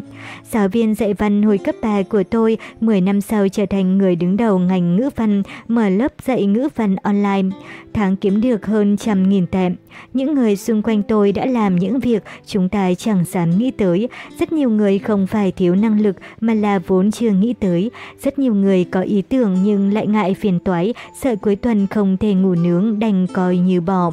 Giáo viên dạy văn hồi cấp 3 của tôi, 10 năm sau trở thành người đứng đầu ngành ngữ văn, mở lớp dạy ngữ văn online. Tháng kiếm được hơn trăm nghìn tệ. Những người xung quanh tôi đã làm những việc chúng ta chẳng dám nghĩ tới. Rất nhiều người không phải thiếu năng lực mà là vốn chưa nghĩ tới. Rất nhiều người có ý tưởng nhưng lại ngại phiền toái, sợ cuối tuần không thể ngủ nướng đành coi như bỏ.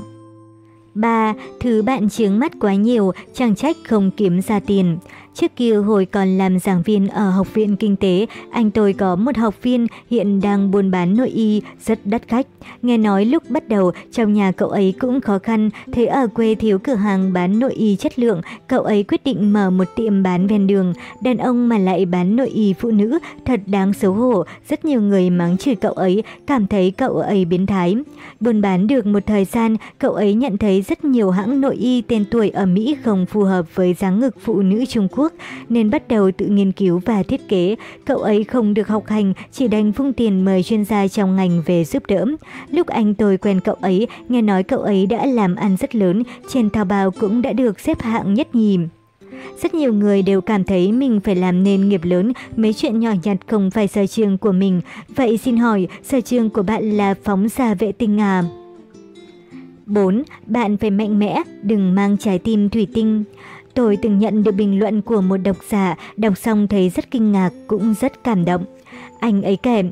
3. Thứ bạn chướng mắt quá nhiều, chẳng trách không kiếm ra tiền. Trước kia hồi còn làm giảng viên ở Học viện Kinh tế, anh tôi có một học viên hiện đang buôn bán nội y, rất đắt khách. Nghe nói lúc bắt đầu trong nhà cậu ấy cũng khó khăn, thế ở quê thiếu cửa hàng bán nội y chất lượng, cậu ấy quyết định mở một tiệm bán ven đường. Đàn ông mà lại bán nội y phụ nữ, thật đáng xấu hổ. Rất nhiều người mắng chửi cậu ấy, cảm thấy cậu ấy biến thái. Buôn bán được một thời gian, cậu ấy nhận thấy rất nhiều hãng nội y tên tuổi ở Mỹ không phù hợp với dáng ngực phụ nữ Trung Quốc Quốc nên bắt đầu tự nghiên cứu và thiết kế. Cậu ấy không được học hành, chỉ đành phung tiền mời chuyên gia trong ngành về giúp đỡ. Lúc anh tôi quen cậu ấy, nghe nói cậu ấy đã làm ăn rất lớn, trên thao Bao cũng đã được xếp hạng nhất nhì. Rất nhiều người đều cảm thấy mình phải làm nên nghiệp lớn, mấy chuyện nhỏ nhặt không phải sở trường của mình. Vậy xin hỏi, sở trường của bạn là phóng xa vệ tinh à? 4. Bạn phải mạnh mẽ, đừng mang trái tim thủy tinh. Tôi từng nhận được bình luận của một độc giả, đọc xong thấy rất kinh ngạc, cũng rất cảm động. Anh ấy kể,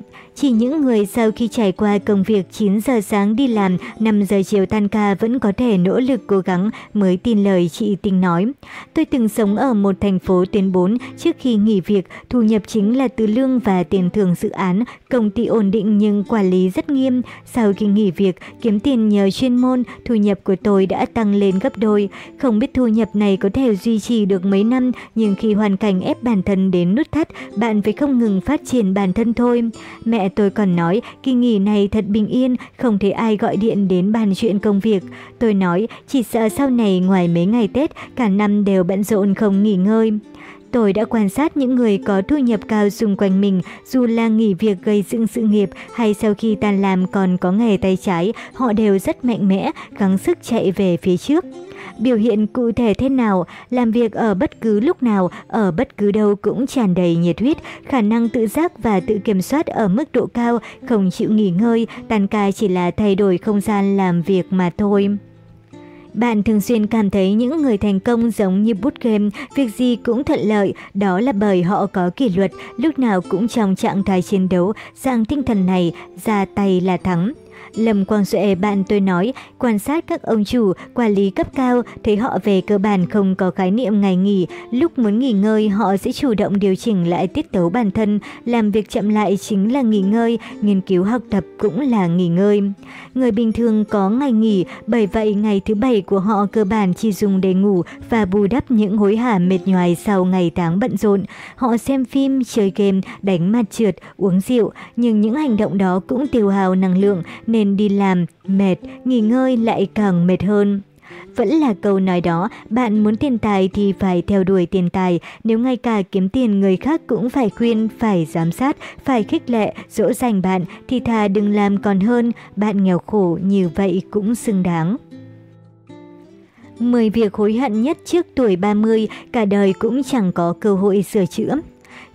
chỉ những người sau khi trải qua công việc 9 giờ sáng đi làm, 5 giờ chiều tan ca vẫn có thể nỗ lực cố gắng mới tin lời chị Tinh nói. Tôi từng sống ở một thành phố tuyến 4 trước khi nghỉ việc, thu nhập chính là từ lương và tiền thưởng dự án, công ty ổn định nhưng quản lý rất nghiêm. Sau khi nghỉ việc, kiếm tiền nhờ chuyên môn, thu nhập của tôi đã tăng lên gấp đôi. Không biết thu nhập này có thể duy trì được mấy năm, nhưng khi hoàn cảnh ép bản thân đến nút thắt, bạn phải không ngừng phát triển bản thân thôi. Mẹ tôi còn nói, kỳ nghỉ này thật bình yên, không thấy ai gọi điện đến bàn chuyện công việc. Tôi nói, chỉ sợ sau này ngoài mấy ngày Tết, cả năm đều bận rộn không nghỉ ngơi. Tôi đã quan sát những người có thu nhập cao xung quanh mình, dù là nghỉ việc gây dựng sự nghiệp hay sau khi tan làm còn có nghề tay trái, họ đều rất mạnh mẽ, gắng sức chạy về phía trước. Biểu hiện cụ thể thế nào, làm việc ở bất cứ lúc nào, ở bất cứ đâu cũng tràn đầy nhiệt huyết, khả năng tự giác và tự kiểm soát ở mức độ cao, không chịu nghỉ ngơi, tan ca chỉ là thay đổi không gian làm việc mà thôi. Bạn thường xuyên cảm thấy những người thành công giống như bút game, việc gì cũng thuận lợi, đó là bởi họ có kỷ luật, lúc nào cũng trong trạng thái chiến đấu, dạng tinh thần này ra tay là thắng. Lâm Quang Duệ bạn tôi nói, quan sát các ông chủ, quản lý cấp cao, thấy họ về cơ bản không có khái niệm ngày nghỉ, lúc muốn nghỉ ngơi họ sẽ chủ động điều chỉnh lại tiết tấu bản thân, làm việc chậm lại chính là nghỉ ngơi, nghiên cứu học tập cũng là nghỉ ngơi. Người bình thường có ngày nghỉ, bởi vậy ngày thứ bảy của họ cơ bản chỉ dùng để ngủ và bù đắp những hối hả mệt nhoài sau ngày tháng bận rộn. Họ xem phim, chơi game, đánh mặt trượt, uống rượu, nhưng những hành động đó cũng tiêu hao năng lượng nên đi làm mệt, nghỉ ngơi lại càng mệt hơn. Vẫn là câu nói đó, bạn muốn tiền tài thì phải theo đuổi tiền tài, nếu ngay cả kiếm tiền người khác cũng phải khuyên, phải giám sát, phải khích lệ, dỗ dành bạn thì thà đừng làm còn hơn, bạn nghèo khổ như vậy cũng xứng đáng. 10 việc hối hận nhất trước tuổi 30, cả đời cũng chẳng có cơ hội sửa chữa.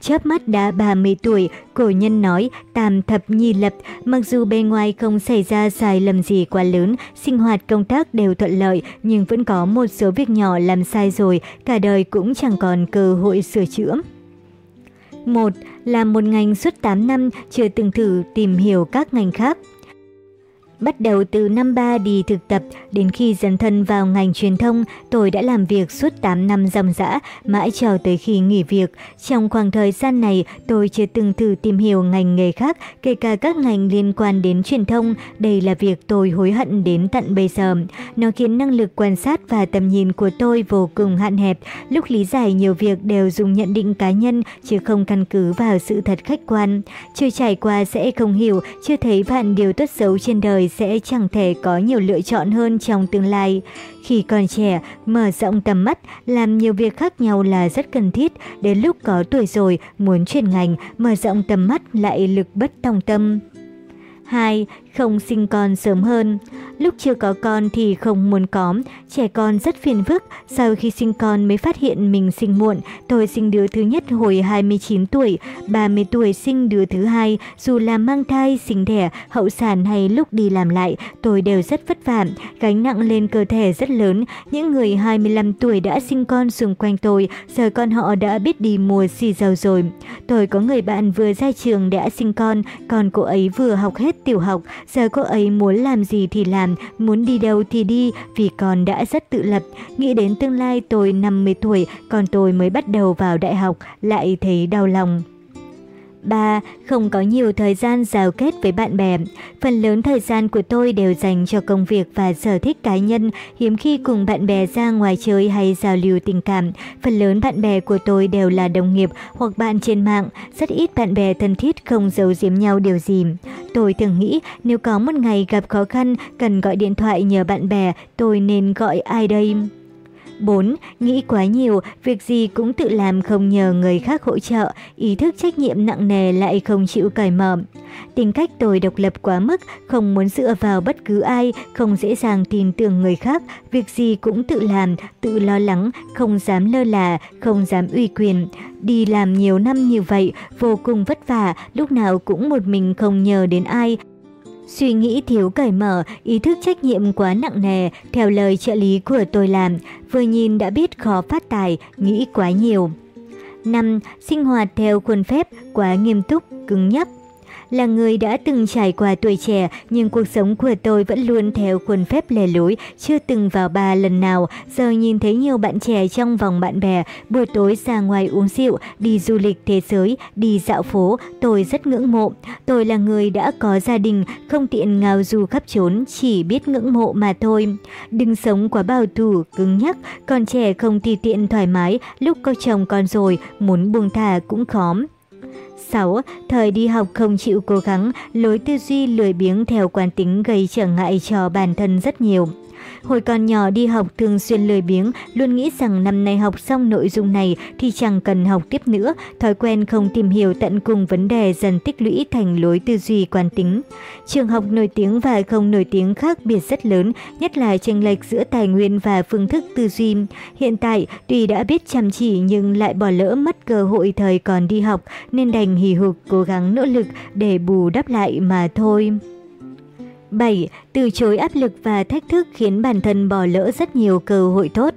Chớp mắt đã 30 tuổi, cổ nhân nói tam thập nhi lập, mặc dù bề ngoài không xảy ra sai lầm gì quá lớn, sinh hoạt công tác đều thuận lợi, nhưng vẫn có một số việc nhỏ làm sai rồi, cả đời cũng chẳng còn cơ hội sửa chữa. 1. Làm một ngành suốt 8 năm, chưa từng thử tìm hiểu các ngành khác. Bắt đầu từ năm 3 đi thực tập, đến khi dấn thân vào ngành truyền thông, tôi đã làm việc suốt 8 năm ròng rã, mãi cho tới khi nghỉ việc. Trong khoảng thời gian này, tôi chưa từng thử tìm hiểu ngành nghề khác, kể cả các ngành liên quan đến truyền thông. Đây là việc tôi hối hận đến tận bây giờ. Nó khiến năng lực quan sát và tầm nhìn của tôi vô cùng hạn hẹp. Lúc lý giải nhiều việc đều dùng nhận định cá nhân, chứ không căn cứ vào sự thật khách quan. Chưa trải qua sẽ không hiểu, chưa thấy vạn điều tốt xấu trên đời sẽ chẳng thể có nhiều lựa chọn hơn trong tương lai. Khi còn trẻ, mở rộng tầm mắt, làm nhiều việc khác nhau là rất cần thiết. Đến lúc có tuổi rồi, muốn chuyển ngành, mở rộng tầm mắt lại lực bất tòng tâm. 2. Không sinh con sớm hơn. Lúc chưa có con thì không muốn có, trẻ con rất phiền phức, sau khi sinh con mới phát hiện mình sinh muộn. Tôi sinh đứa thứ nhất hồi 29 tuổi, 30 tuổi sinh đứa thứ hai, dù là mang thai, sinh đẻ, hậu sản hay lúc đi làm lại, tôi đều rất vất vả, gánh nặng lên cơ thể rất lớn. Những người 25 tuổi đã sinh con xung quanh tôi, giờ con họ đã biết đi mua xì dầu rồi. Tôi có người bạn vừa ra trường đã sinh con, còn cô ấy vừa học hết tiểu học, giờ cô ấy muốn làm gì thì làm, muốn đi đâu thì đi vì con đã rất tự lập. Nghĩ đến tương lai tôi 50 tuổi, còn tôi mới bắt đầu vào đại học, lại thấy đau lòng. 3. Không có nhiều thời gian giao kết với bạn bè. Phần lớn thời gian của tôi đều dành cho công việc và sở thích cá nhân, hiếm khi cùng bạn bè ra ngoài chơi hay giao lưu tình cảm. Phần lớn bạn bè của tôi đều là đồng nghiệp hoặc bạn trên mạng, rất ít bạn bè thân thiết không giấu giếm nhau điều gì. Tôi thường nghĩ nếu có một ngày gặp khó khăn, cần gọi điện thoại nhờ bạn bè, tôi nên gọi ai đây? 4. Nghĩ quá nhiều, việc gì cũng tự làm không nhờ người khác hỗ trợ, ý thức trách nhiệm nặng nề lại không chịu cởi mở. Tính cách tôi độc lập quá mức, không muốn dựa vào bất cứ ai, không dễ dàng tin tưởng người khác, việc gì cũng tự làm, tự lo lắng, không dám lơ là, không dám uy quyền. Đi làm nhiều năm như vậy, vô cùng vất vả, lúc nào cũng một mình không nhờ đến ai, Suy nghĩ thiếu cởi mở, ý thức trách nhiệm quá nặng nề, theo lời trợ lý của tôi làm, vừa nhìn đã biết khó phát tài, nghĩ quá nhiều. 5. Sinh hoạt theo khuôn phép, quá nghiêm túc, cứng nhắc. Là người đã từng trải qua tuổi trẻ, nhưng cuộc sống của tôi vẫn luôn theo khuôn phép lề lối, chưa từng vào ba lần nào. Giờ nhìn thấy nhiều bạn trẻ trong vòng bạn bè, buổi tối ra ngoài uống rượu, đi du lịch thế giới, đi dạo phố, tôi rất ngưỡng mộ. Tôi là người đã có gia đình, không tiện ngào du khắp trốn, chỉ biết ngưỡng mộ mà thôi. Đừng sống quá bảo thủ, cứng nhắc, còn trẻ không thì tiện thoải mái, lúc có chồng con rồi, muốn buông thả cũng khó. 6. Thời đi học không chịu cố gắng, lối tư duy lười biếng theo quán tính gây trở ngại cho bản thân rất nhiều. Hồi còn nhỏ đi học thường xuyên lười biếng, luôn nghĩ rằng năm nay học xong nội dung này thì chẳng cần học tiếp nữa, thói quen không tìm hiểu tận cùng vấn đề dần tích lũy thành lối tư duy quan tính. Trường học nổi tiếng và không nổi tiếng khác biệt rất lớn, nhất là chênh lệch giữa tài nguyên và phương thức tư duy. Hiện tại, tuy đã biết chăm chỉ nhưng lại bỏ lỡ mất cơ hội thời còn đi học nên đành hì hục cố gắng nỗ lực để bù đắp lại mà thôi. 7. Từ chối áp lực và thách thức khiến bản thân bỏ lỡ rất nhiều cơ hội tốt.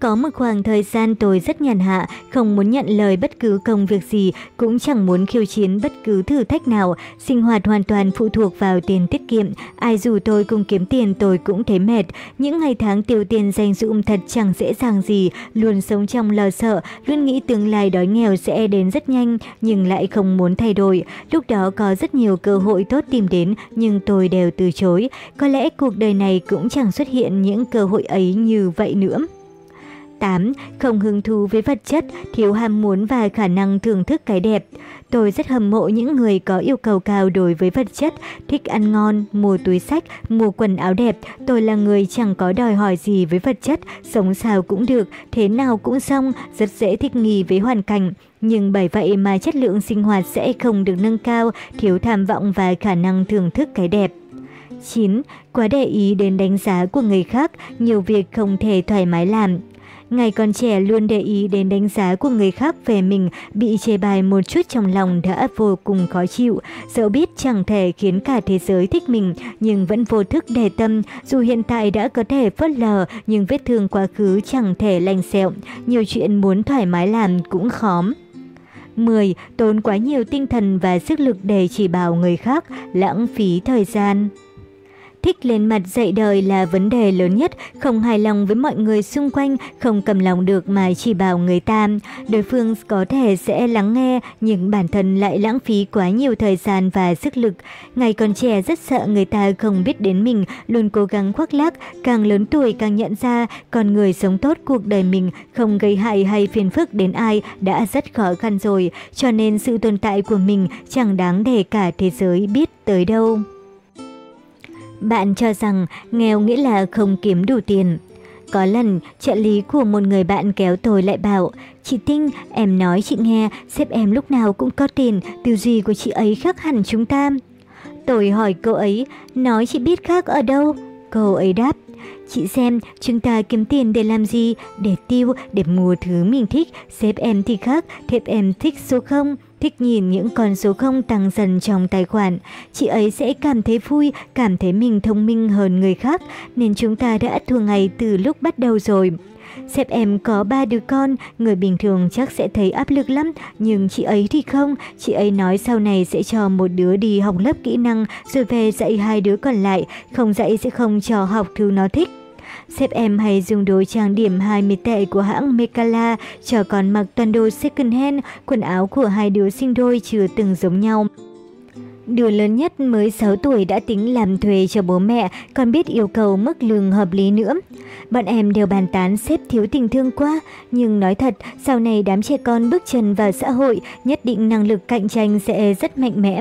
Có một khoảng thời gian tôi rất nhàn hạ, không muốn nhận lời bất cứ công việc gì, cũng chẳng muốn khiêu chiến bất cứ thử thách nào. Sinh hoạt hoàn toàn phụ thuộc vào tiền tiết kiệm. Ai dù tôi cùng kiếm tiền tôi cũng thấy mệt. Những ngày tháng tiêu tiền dành dụm thật chẳng dễ dàng gì, luôn sống trong lo sợ, luôn nghĩ tương lai đói nghèo sẽ đến rất nhanh, nhưng lại không muốn thay đổi. Lúc đó có rất nhiều cơ hội tốt tìm đến, nhưng tôi đều từ chối. Có lẽ cuộc đời này cũng chẳng xuất hiện những cơ hội ấy như vậy nữa. 8. Không hứng thú với vật chất, thiếu ham muốn và khả năng thưởng thức cái đẹp. Tôi rất hâm mộ những người có yêu cầu cao đối với vật chất, thích ăn ngon, mua túi sách, mua quần áo đẹp. Tôi là người chẳng có đòi hỏi gì với vật chất, sống sao cũng được, thế nào cũng xong, rất dễ thích nghi với hoàn cảnh. Nhưng bởi vậy mà chất lượng sinh hoạt sẽ không được nâng cao, thiếu tham vọng và khả năng thưởng thức cái đẹp. 9. Quá để ý đến đánh giá của người khác, nhiều việc không thể thoải mái làm. Ngày còn trẻ luôn để ý đến đánh giá của người khác về mình, bị chê bài một chút trong lòng đã vô cùng khó chịu. Dẫu biết chẳng thể khiến cả thế giới thích mình, nhưng vẫn vô thức đề tâm. Dù hiện tại đã có thể phớt lờ, nhưng vết thương quá khứ chẳng thể lành sẹo. Nhiều chuyện muốn thoải mái làm cũng khó. 10. Tốn quá nhiều tinh thần và sức lực để chỉ bảo người khác, lãng phí thời gian. Thích lên mặt dạy đời là vấn đề lớn nhất, không hài lòng với mọi người xung quanh, không cầm lòng được mà chỉ bảo người ta. Đối phương có thể sẽ lắng nghe, nhưng bản thân lại lãng phí quá nhiều thời gian và sức lực. Ngày còn trẻ rất sợ người ta không biết đến mình, luôn cố gắng khoác lác, càng lớn tuổi càng nhận ra con người sống tốt cuộc đời mình, không gây hại hay phiền phức đến ai đã rất khó khăn rồi, cho nên sự tồn tại của mình chẳng đáng để cả thế giới biết tới đâu. Bạn cho rằng nghèo nghĩa là không kiếm đủ tiền. Có lần, trợ lý của một người bạn kéo tôi lại bảo, Chị Tinh, em nói chị nghe, sếp em lúc nào cũng có tiền, tư duy của chị ấy khác hẳn chúng ta. Tôi hỏi cô ấy, nói chị biết khác ở đâu? Cô ấy đáp, Chị xem, chúng ta kiếm tiền để làm gì? Để tiêu, để mua thứ mình thích. Sếp em thì khác, thép em thích số không thích nhìn những con số không tăng dần trong tài khoản. Chị ấy sẽ cảm thấy vui, cảm thấy mình thông minh hơn người khác, nên chúng ta đã thua ngày từ lúc bắt đầu rồi. Sếp em có ba đứa con, người bình thường chắc sẽ thấy áp lực lắm, nhưng chị ấy thì không. Chị ấy nói sau này sẽ cho một đứa đi học lớp kỹ năng, rồi về dạy hai đứa còn lại, không dạy sẽ không cho học thứ nó thích. Sếp em hay dùng đồ trang điểm 20 tệ của hãng Mekala cho con mặc toàn đồ second hand, quần áo của hai đứa sinh đôi chưa từng giống nhau. Đứa lớn nhất mới 6 tuổi đã tính làm thuê cho bố mẹ, còn biết yêu cầu mức lương hợp lý nữa. Bọn em đều bàn tán xếp thiếu tình thương quá, nhưng nói thật, sau này đám trẻ con bước chân vào xã hội, nhất định năng lực cạnh tranh sẽ rất mạnh mẽ.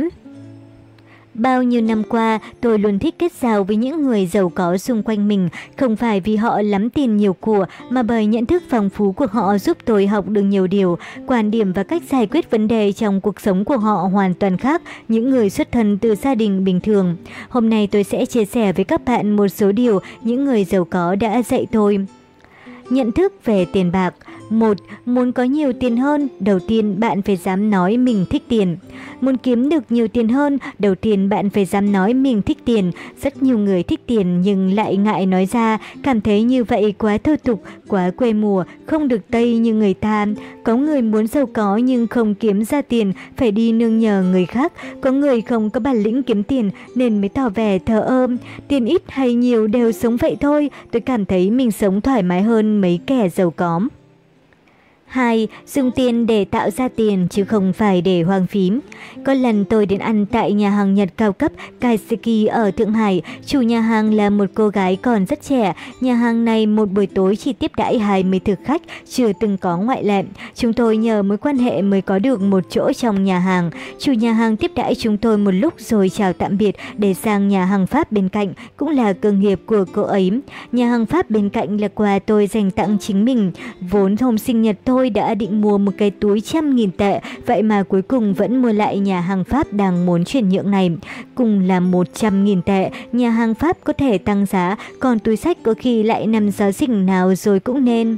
Bao nhiêu năm qua, tôi luôn thích kết giao với những người giàu có xung quanh mình, không phải vì họ lắm tiền nhiều của, mà bởi nhận thức phong phú của họ giúp tôi học được nhiều điều. Quan điểm và cách giải quyết vấn đề trong cuộc sống của họ hoàn toàn khác những người xuất thân từ gia đình bình thường. Hôm nay tôi sẽ chia sẻ với các bạn một số điều những người giàu có đã dạy tôi. Nhận thức về tiền bạc một, muốn có nhiều tiền hơn, đầu tiên bạn phải dám nói mình thích tiền. Muốn kiếm được nhiều tiền hơn, đầu tiên bạn phải dám nói mình thích tiền. Rất nhiều người thích tiền nhưng lại ngại nói ra, cảm thấy như vậy quá thô tục, quá quê mùa, không được tây như người ta. Có người muốn giàu có nhưng không kiếm ra tiền, phải đi nương nhờ người khác. Có người không có bản lĩnh kiếm tiền nên mới tỏ vẻ thờ ơ. Tiền ít hay nhiều đều sống vậy thôi, tôi cảm thấy mình sống thoải mái hơn mấy kẻ giàu có. 2. Dùng tiền để tạo ra tiền chứ không phải để hoang phí. Có lần tôi đến ăn tại nhà hàng Nhật cao cấp Kaiseki ở Thượng Hải. Chủ nhà hàng là một cô gái còn rất trẻ. Nhà hàng này một buổi tối chỉ tiếp đãi 20 thực khách, chưa từng có ngoại lệ. Chúng tôi nhờ mối quan hệ mới có được một chỗ trong nhà hàng. Chủ nhà hàng tiếp đãi chúng tôi một lúc rồi chào tạm biệt để sang nhà hàng Pháp bên cạnh, cũng là cơ nghiệp của cô ấy. Nhà hàng Pháp bên cạnh là quà tôi dành tặng chính mình. Vốn hôm sinh nhật tôi tôi đã định mua một cái túi trăm nghìn tệ, vậy mà cuối cùng vẫn mua lại nhà hàng Pháp đang muốn chuyển nhượng này. Cùng là một trăm nghìn tệ, nhà hàng Pháp có thể tăng giá, còn túi sách có khi lại nằm giá rình nào rồi cũng nên.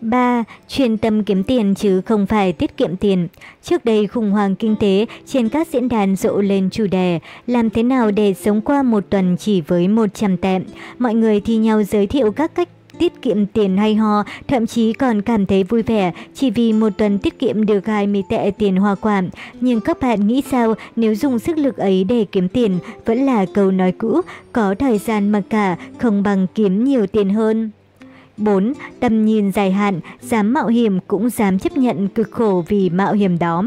3. Chuyên tâm kiếm tiền chứ không phải tiết kiệm tiền. Trước đây khủng hoảng kinh tế trên các diễn đàn rộ lên chủ đề làm thế nào để sống qua một tuần chỉ với 100 tệ. Mọi người thi nhau giới thiệu các cách tiết kiệm tiền hay ho, thậm chí còn cảm thấy vui vẻ chỉ vì một tuần tiết kiệm được 20 tệ tiền hoa quả. Nhưng các bạn nghĩ sao nếu dùng sức lực ấy để kiếm tiền, vẫn là câu nói cũ, có thời gian mà cả, không bằng kiếm nhiều tiền hơn. 4. Tầm nhìn dài hạn, dám mạo hiểm cũng dám chấp nhận cực khổ vì mạo hiểm đó.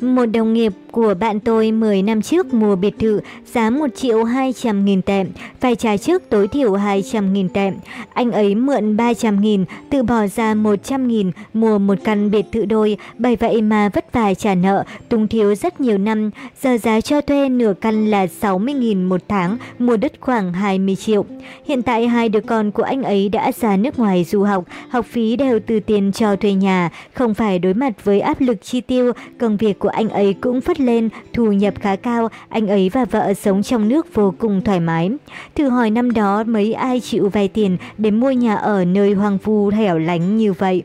Một đồng nghiệp của bạn tôi 10 năm trước mua biệt thự giá 1 triệu 200 nghìn tệ, phải trả trước tối thiểu 200 nghìn tệ. Anh ấy mượn 300 nghìn, tự bỏ ra 100 nghìn mua một căn biệt thự đôi, bởi vậy mà vất vả trả nợ, tung thiếu rất nhiều năm. Giờ giá cho thuê nửa căn là 60 nghìn một tháng, mua đất khoảng 20 triệu. Hiện tại hai đứa con của anh ấy đã ra nước ngoài du học, học phí đều từ tiền cho thuê nhà, không phải đối mặt với áp lực chi tiêu, công việc của anh ấy cũng lên, thu nhập khá cao, anh ấy và vợ sống trong nước vô cùng thoải mái. Thử hỏi năm đó mấy ai chịu vay tiền để mua nhà ở nơi hoang vu hẻo lánh như vậy.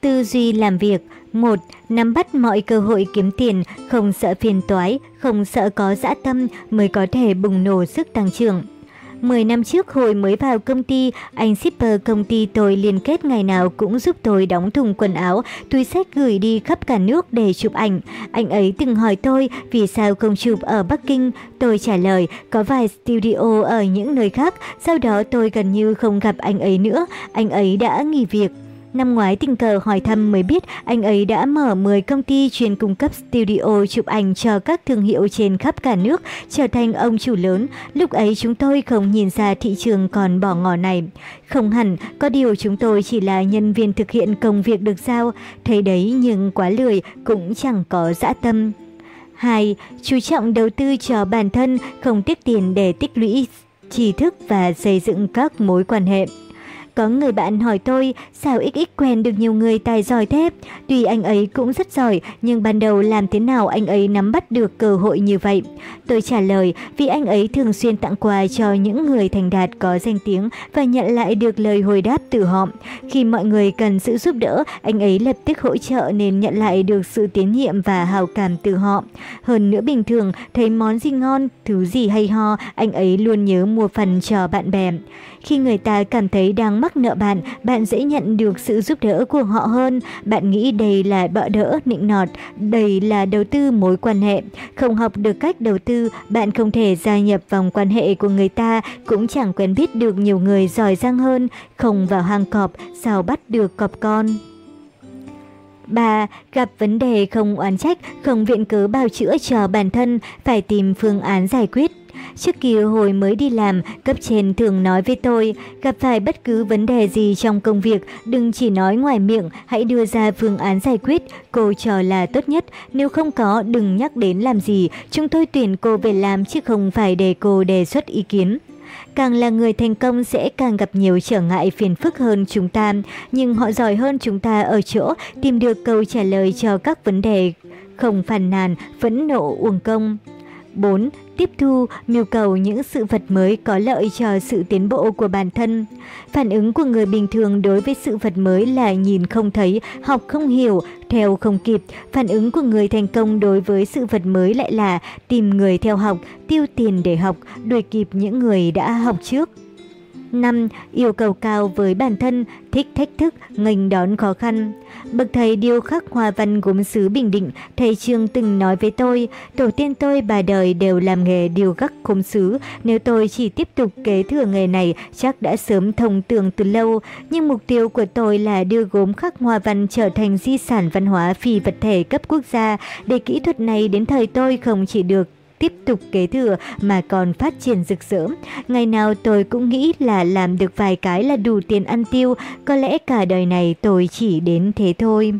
Tư duy làm việc 1. Nắm bắt mọi cơ hội kiếm tiền, không sợ phiền toái, không sợ có dã tâm mới có thể bùng nổ sức tăng trưởng. 10 năm trước hồi mới vào công ty, anh shipper công ty tôi liên kết ngày nào cũng giúp tôi đóng thùng quần áo, túi sách gửi đi khắp cả nước để chụp ảnh. Anh ấy từng hỏi tôi vì sao không chụp ở Bắc Kinh. Tôi trả lời có vài studio ở những nơi khác, sau đó tôi gần như không gặp anh ấy nữa, anh ấy đã nghỉ việc. Năm ngoái tình cờ hỏi thăm mới biết anh ấy đã mở 10 công ty chuyên cung cấp studio chụp ảnh cho các thương hiệu trên khắp cả nước, trở thành ông chủ lớn. Lúc ấy chúng tôi không nhìn ra thị trường còn bỏ ngỏ này. Không hẳn, có điều chúng tôi chỉ là nhân viên thực hiện công việc được giao. Thấy đấy nhưng quá lười, cũng chẳng có dã tâm. 2. Chú trọng đầu tư cho bản thân, không tiếc tiền để tích lũy trí thức và xây dựng các mối quan hệ. Có người bạn hỏi tôi, sao XX quen được nhiều người tài giỏi thế? Tuy anh ấy cũng rất giỏi, nhưng ban đầu làm thế nào anh ấy nắm bắt được cơ hội như vậy? Tôi trả lời, vì anh ấy thường xuyên tặng quà cho những người thành đạt có danh tiếng và nhận lại được lời hồi đáp từ họ. Khi mọi người cần sự giúp đỡ, anh ấy lập tức hỗ trợ nên nhận lại được sự tín nhiệm và hào cảm từ họ. Hơn nữa bình thường, thấy món gì ngon, thứ gì hay ho, anh ấy luôn nhớ mua phần cho bạn bè. Khi người ta cảm thấy đang mắc nợ bạn, bạn dễ nhận được sự giúp đỡ của họ hơn. Bạn nghĩ đây là bợ đỡ, nịnh nọt, đây là đầu tư mối quan hệ. Không học được cách đầu tư, bạn không thể gia nhập vòng quan hệ của người ta, cũng chẳng quen biết được nhiều người giỏi giang hơn. Không vào hang cọp, sao bắt được cọp con. 3. Gặp vấn đề không oán trách, không viện cớ bào chữa cho bản thân, phải tìm phương án giải quyết. Trước kia hồi mới đi làm, cấp trên thường nói với tôi, gặp phải bất cứ vấn đề gì trong công việc, đừng chỉ nói ngoài miệng, hãy đưa ra phương án giải quyết, cô cho là tốt nhất, nếu không có đừng nhắc đến làm gì, chúng tôi tuyển cô về làm chứ không phải để cô đề xuất ý kiến. Càng là người thành công sẽ càng gặp nhiều trở ngại phiền phức hơn chúng ta, nhưng họ giỏi hơn chúng ta ở chỗ tìm được câu trả lời cho các vấn đề, không phàn nàn, phẫn nộ uổng công. 4. Tiếp thu, mưu cầu những sự vật mới có lợi cho sự tiến bộ của bản thân. Phản ứng của người bình thường đối với sự vật mới là nhìn không thấy, học không hiểu, theo không kịp. Phản ứng của người thành công đối với sự vật mới lại là tìm người theo học, tiêu tiền để học, đuổi kịp những người đã học trước. 5. Yêu cầu cao với bản thân, thích thách thức, nghênh đón khó khăn. Bậc thầy điêu khắc hoa văn gốm sứ Bình Định, thầy Trương từng nói với tôi, tổ tiên tôi bà đời đều làm nghề điêu khắc gốm sứ, nếu tôi chỉ tiếp tục kế thừa nghề này chắc đã sớm thông tường từ lâu, nhưng mục tiêu của tôi là đưa gốm khắc hoa văn trở thành di sản văn hóa phi vật thể cấp quốc gia, để kỹ thuật này đến thời tôi không chỉ được tiếp tục kế thừa mà còn phát triển rực rỡ. Ngày nào tôi cũng nghĩ là làm được vài cái là đủ tiền ăn tiêu, có lẽ cả đời này tôi chỉ đến thế thôi.